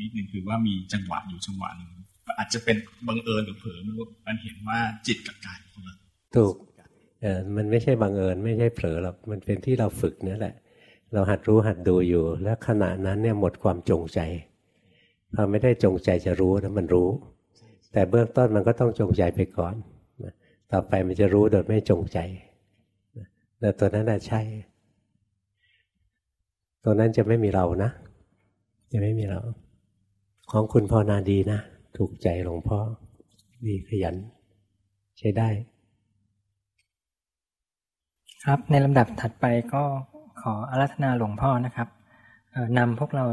นิดหนึ่งคือว่ามีจังหวะอยู่จังหวะหนึ่งอาจจะเป็นบังเอิญหรือเผลอไม่รู้มันเห็นว่าจิตกับกายคนละถูกเออมันไม่ใช่บังเอิญไม่ใช่เผลอหรอกมันเป็นที่เราฝึกนี่แหละ เราหัดรู้หัดดูอยู่ แล้วขณะนั้นเนี่ยหมดความจงใจพอไม่ได้จงใจจะรู้นะมันรู้ แต่เบื้องต้นมันก็ต้องจงใจไปก่อนต่อไปมันจะรู้โดยไม่จงใจแต่ตัวนั้นแหละใช่ ตัวนั้นจะไม่มีเรานะ จะไม่มีเรา ของคุณพ่อนาดีนะ ถูกใจหลวงพ่อดีขยัน ใช้ได้ ครับในลำดับถัดไปก็ขออารัธนาหลวงพ่อนะครับนำพวกเรา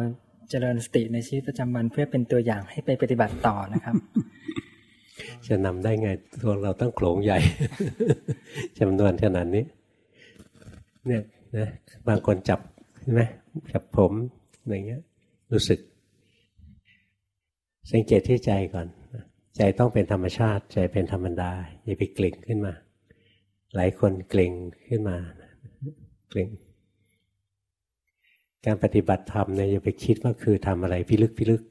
เจริญสติในชีวิตประจำวันเพื่อเป็นตัวอย่างให้ไปปฏิบัติต่อนะครับ จะนำได้ไงตัวเราต้องโขลงใหญ่จำนวนขนาดนี้ เนี่ยนะบางคนจับใช่ไหมจับผมอะไรเงี้ย รู้สึก สังเกตที่ใจก่อน ใจต้องเป็นธรรมชาติ ใจเป็นธรรมดา อย่าไปเกร็งขึ้นมา หลายคนเกร็งขึ้นมาเกร็งการปฏิบัติธรรมเนี่ยอย่าไปคิดว่าคือทำอะไรพิลึกพิลึก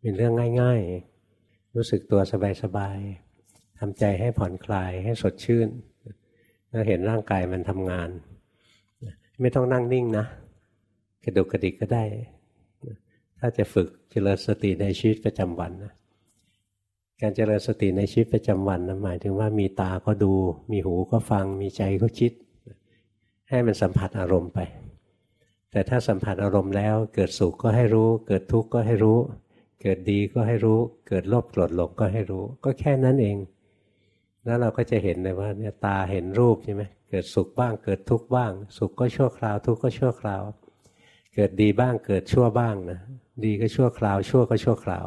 เป็นเรื่องง่าย ๆ รู้สึกตัวสบายๆทำใจให้ผ่อนคลายให้สดชื่นแล้วเห็นร่างกายมันทำงาน ไม่ต้องนั่งนิ่งนะ กระดุกกระดิกก็ได้ ถ้าจะฝึกเจริญสติในชีวิตประจำวันนะการเจริญสติในชีวิตประจำวันนะหมายถึงว่ามีตาก็ดู มีหูก็ฟัง มีใจก็คิด ให้มันสัมผัสอารมณ์ไป แต่ถ้าสัมผัสอารมณ์แล้ว เกิดสุขก็ให้รู้ เกิดทุกข์ก็ให้รู้ เกิดดีก็ให้รู้ เกิดโลภโกรธหลงก็ให้รู้ ก็แค่นั้นเอง แล้วเราก็จะเห็นเลยว่าเนี่ยตาเห็นรูปใช่ไหมเกิดสุขบ้าง เกิดทุกข์บ้าง สุขก็ชั่วคราว ทุกข์ก็ชั่วคราว เกิดดีบ้าง เกิดชั่วบ้างนะ ดีก็ชั่วคราว ชั่วก็ชั่วคราว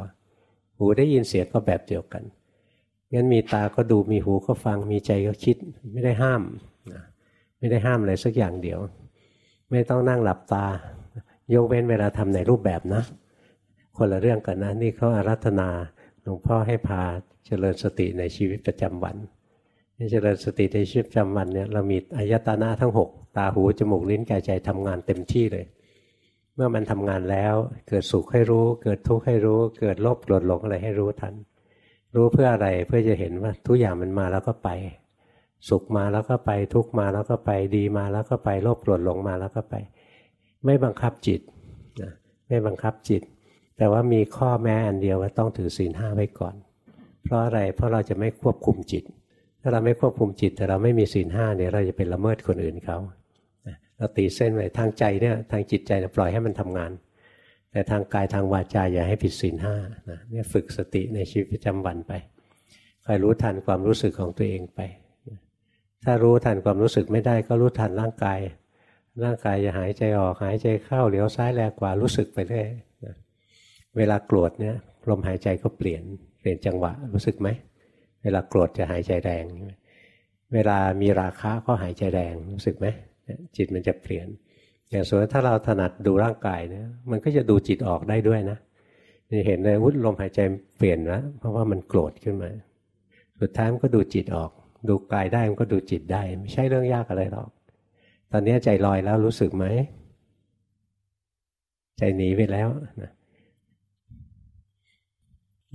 หูได้ยินเสียงก็แบบเดียวกัน งั้นมีตาก็ดูมีหูก็ฟังมีใจก็คิดไม่ได้ห้ามนะไม่ได้ห้ามอะไรสักอย่างเดียว ไม่ต้องนั่งหลับตา ยกเว้นเวลาทำในรูปแบบนะ คนละเรื่องกันนะ นี่เขาอารัธนาหลวงพ่อให้พาเจริญสติในชีวิตประจำวันเจริญสติในชีวิตประจำวันเนี่ยเรามีอายตนะทั้งหกตาหูจมูกลิ้นกายใจทำงานเต็มที่เลย เมื่อมันทำงานแล้ว เกิดสุขให้รู้ เกิดทุกข์ให้รู้ เกิดโลภโกรธหลงอะไรให้รู้ทัน รู้เพื่ออะไรเพื่อจะเห็นว่าทุกอย่างมันมาแล้วก็ไป สุขมาแล้วก็ไปทุกมาแล้วก็ไปดีมาแล้วก็ไปโลภโกรธหลงมาแล้วก็ไป ไม่บังคับจิตนะไม่บังคับจิต แต่ว่ามีข้อแม้อันเดียวว่าต้องถือศีลห้าไว้ก่อน เพราะอะไรเพราะเราจะไม่ควบคุมจิต ถ้าเราไม่ควบคุมจิต แต่เราไม่มีศีลห้าเนี่ยเราจะเป็นละเมิดคนอื่นเขา เราตีเส้นไว้ทางใจเนี่ยทางจิตใจปล่อยให้มันทำงาน แต่ทางกายทางวาจาอย่าให้ผิดศีลห้านะเนี่ยฝึกสติในชีวิตประจำวันไปคอยรู้ทันความรู้สึกของตัวเองไป ถ้ารู้ทันความรู้สึกไม่ได้ก็รู้ทันร่างกาย ร่างกายจะหายใจออกหายใจเข้าเหลียวซ้ายแลกว่ารู้สึกไปเรื่อยเวลาโกรธเนี่ยลมหายใจก็เปลี่ยนเปลี่ยนจังหวะรู้สึกไหมเวลาโกรธจะหายใจแรง เวลามีราคะก็หายใจแรงรู้สึกไหม จิตมันจะเปลี่ยน อย่างสมมติถ้าเราถนัดดูร่างกายเนี่ยมันก็จะดูจิตออกได้ด้วยนะจะเห็นเลยวุ้นลมหายใจเปลี่ยนแล้วเพราะว่ามันโกรธขึ้นมาสุดท้ายมันก็ดูจิตออก ดูกายได้มันก็ดูจิตได้ ไม่ใช่เรื่องยากอะไรหรอก ตอนนี้ใจลอยแล้วรู้สึกไหมใจหนีไปแล้วนะ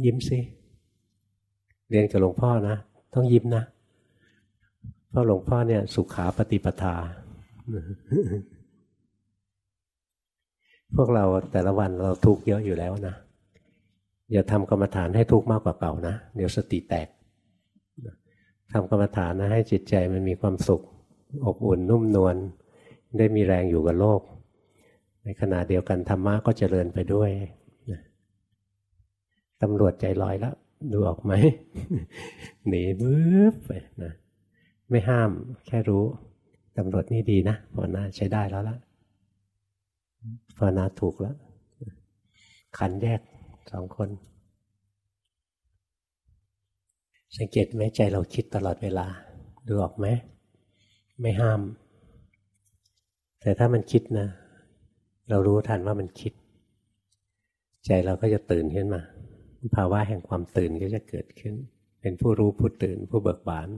ยิ้มสิเรียนกับหลวงพ่อนะ ต้องยิ้มนะเพราะหลวงพ่อเนี่ยสุขาปฏิปทา พวกเราแต่ละวันเราทุกข์เยอะอยู่แล้วนะอย่าทำกรรมฐานให้ทุกข์มากกว่าเก่านะ เดี๋ยวสติแตกทำกรรมฐานนะให้จิตใจมันมีความสุข อบอุ่นนุ่มนวลได้มีแรงอยู่กับโลก ในขณะเดียวกันธรรมะก็เจริญไปด้วยตำรวจใจลอยแล้ว ดูออกไหมหนีบื้อไปนะไม่ห้ามแค่รู้ ตำรวจนี่ดีนะภาวนาใช้ได้แล้วละภาวนาถูกแล้ว ขันแยกสองคน สังเกตไหมใจเราคิดตลอดเวลา ดูออกไหมไม่ห้าม แต่ถ้ามันคิดนะ เรารู้ทันว่ามันคิด ใจเราก็จะตื่นขึ้นมา ภาวะแห่งความตื่นก็จะเกิดขึ้น เป็นผู้รู้ผู้ตื่นผู้เบิกบาน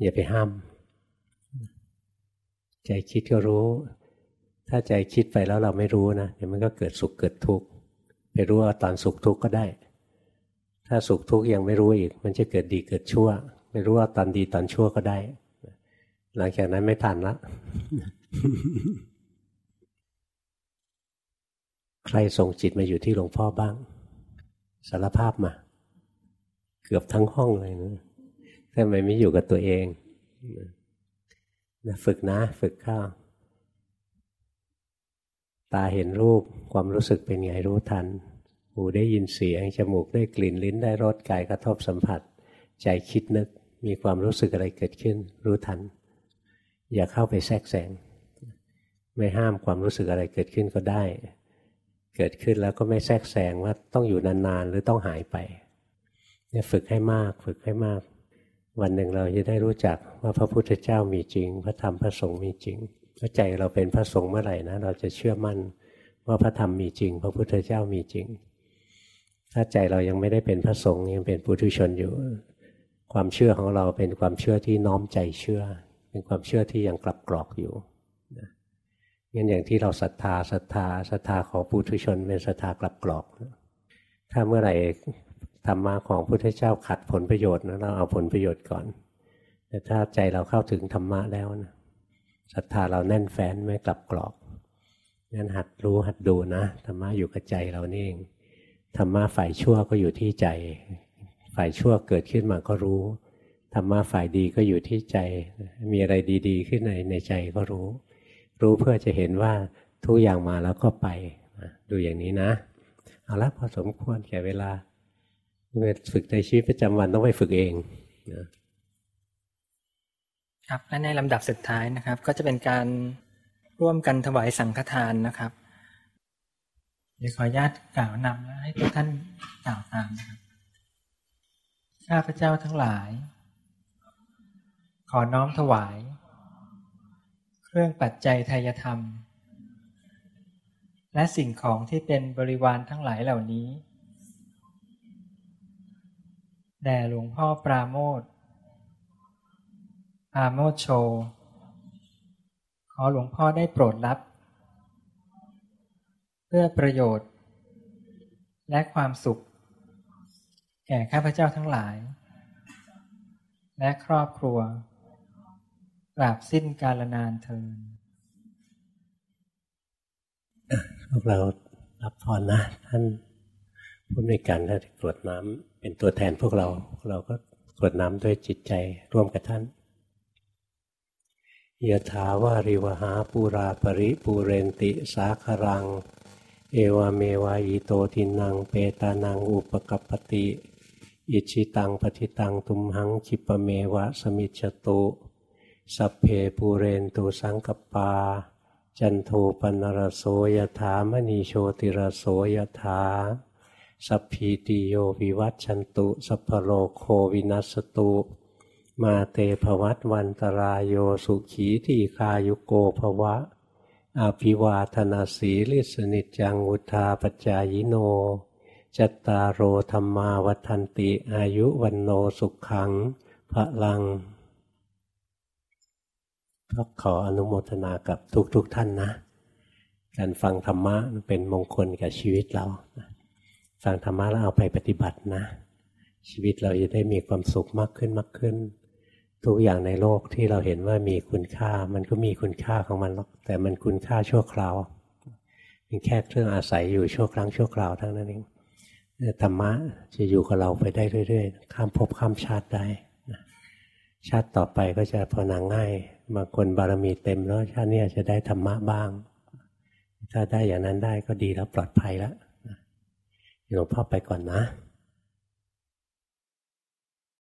อย่าไปห้าม ใจคิดก็รู้ ถ้าใจคิดไปแล้วเราไม่รู้นะเดี๋ยวมันก็เกิดสุขเกิดทุกข์ไปรู้ว่าตอนสุขทุกข์ก็ได้ ถ้าสุขทุกข์ยังไม่รู้อีก มันจะเกิดดีเกิดชั่วไปรู้ว่าตอนดีตอนชั่วก็ได้ หลังจากนั้นไม่ทันละใครส่งจิตมาอยู่ที่หลวงพ่อบ้าง สารภาพมา เกือบทั้งห้องเลยนะทำไมไม่อยู่กับตัวเอง นะฝึกนะ ฝึกข้า ตาเห็นรูปความรู้สึกเป็นไงรู้ทัน หูได้ยินเสียง จมูกได้กลิ่นลิ้นได้รสกายกระทบสัมผัส ใจคิดนึกมีความรู้สึกอะไรเกิดขึ้น รู้ทัน อย่าเข้าไปแทรกแซงไม่ห้ามความรู้สึกอะไรเกิดขึ้นก็ได้ เกิดขึ้นแล้วก็ไม่แทรกแซงว่าต้องอยู่นานๆ หรือต้องหายไปเนี่ยฝึกให้มาก ฝึกให้มาก วันหนึ่งเราจะได้รู้จักว่าพระพุทธเจ้ามีจริง พระธรรมพระสงฆ์มีจริงถ้าใจเราเป็นพระสงฆ์เมื่อไหร่นะเราจะเชื่อมั่นว่าพระธรรมมีจริง พระพุทธเจ้ามีจริง ถ้าใจเรายังไม่ได้เป็นพระสงฆ์ยังเป็นปุถุชนอยู่ ความเชื่อของเราเป็นความเชื่อที่น้อมใจเชื่อ เป็นความเชื่อที่ยังกลับกรอกอยู่งั้นอย่างที่เราศรัทธาศรัทธาศรัทธาของปุถุชนเป็นศรัทธากลับกรอก ถ้าเมื่อไหร่ ธรรมะของพุทธเจ้าขัดผลประโยชน์นะเราเอาผลประโยชน์ก่อน แต่ถ้าใจเราเข้าถึงธรรมะแล้วนะศรัทธาเราแน่นแฟ้นไม่กลับกรอกงั้นหัดรู้หัดดูนะธรรมะอยู่กับใจเรานี่เองธรรมะฝ่ายชั่วก็อยู่ที่ใจ ฝ่ายชั่วเกิดขึ้นมาก็รู้ธรรมะฝ่ายดีก็อยู่ที่ใจ มีอะไรดีๆ ขึ้นในในใจก็รู้ รู้เพื่อจะเห็นว่าทุกอย่างมาแล้วก็ไปดูอย่างนี้นะ เอาละพอสมควรแก่เวลา ฝึกในชีวิตประจำวันต้องไปฝึกเองนะครับและในลำดับสุดท้ายนะครับ ก็จะเป็นการร่วมกันถวายสังฆทานนะครับเดี๋ยวขออนุญาตกล่าวนำและให้ทุกท่านกล่าวตามนะครับข้าพเจ้าทั้งหลาย ขอน้อมถวาย เครื่องปัจจัยทายธรรม และสิ่งของที่เป็นบริวารทั้งหลายเหล่านี้ แด่หลวงพ่อปราโมทอาโมทโช ขอหลวงพ่อได้โปรดรับ เพื่อประโยชน์ และความสุข แก่ข้าพเจ้าทั้งหลาย และครอบครัวกราบสิ้นกาลนานเทินพวกเรารับพรนะ ท่านผู้ในการท่านกรวดน้ำ เป็นตัวแทนพวกเรา เราก็กรวดน้ำด้วยจิตใจร่วมกับท่านยถาวาริวหาปูราปริปูเรนติสาครัง เอวเมวายโตทินังเปตานังอุปกปติ อิจฉิตังปัตถิตังตุมหัง ขิปปะเมวะ สะมิชฌะตุ สัพเพปูเรนตุสังกัปปา จันโทปัณณะระโส ยะถา มะณิ โชติระโส ยะถา สัพพีติโยวิวัชชันตุ สัพพะโรโควินัสสะตุ มาเต ภะวัตวันตะราโยสุขีทีฆายุโก ภะวะอะภิวาทะนะสีลิสสะ นิจจัง วุฑฒาปะจายิโน จัตตารโอธรรมาวัันติอายุวันโนสุขขังพระลังก็ขออนุโมทนากับทุกๆทท่านนะ การฟังธรรมะเป็นมงคลกับชีวิตเรา ฟังธรรมะแล้วเอาไปปฏิบัตินะ ชีวิตเราจะได้มีความสุขมากขึ้นมากขึ้น ทุกอย่างในโลกที่เราเห็นว่ามีคุณค่า มันก็มีคุณค่าของมันหรอกแต่มันคุณค่าชั่วคราวเป็นแค่เครื่องอาศัยอยู่ชั่วครั้งชั่วคราวทั้งนั้นเองธรรมะจะอยู่กับเราไปได้เรื่อยๆ ข้ามภพข้ามชาติได้ชาติต่อไปก็จะพอนังง่ายบางคนบารมีเต็มแล้วชาตินี้จะได้ธรรมะบ้าง ถ้าได้อย่างนั้นได้ก็ดีแล้วปลอดภัยแล้ว หลวงพ่อไปก่อนนะ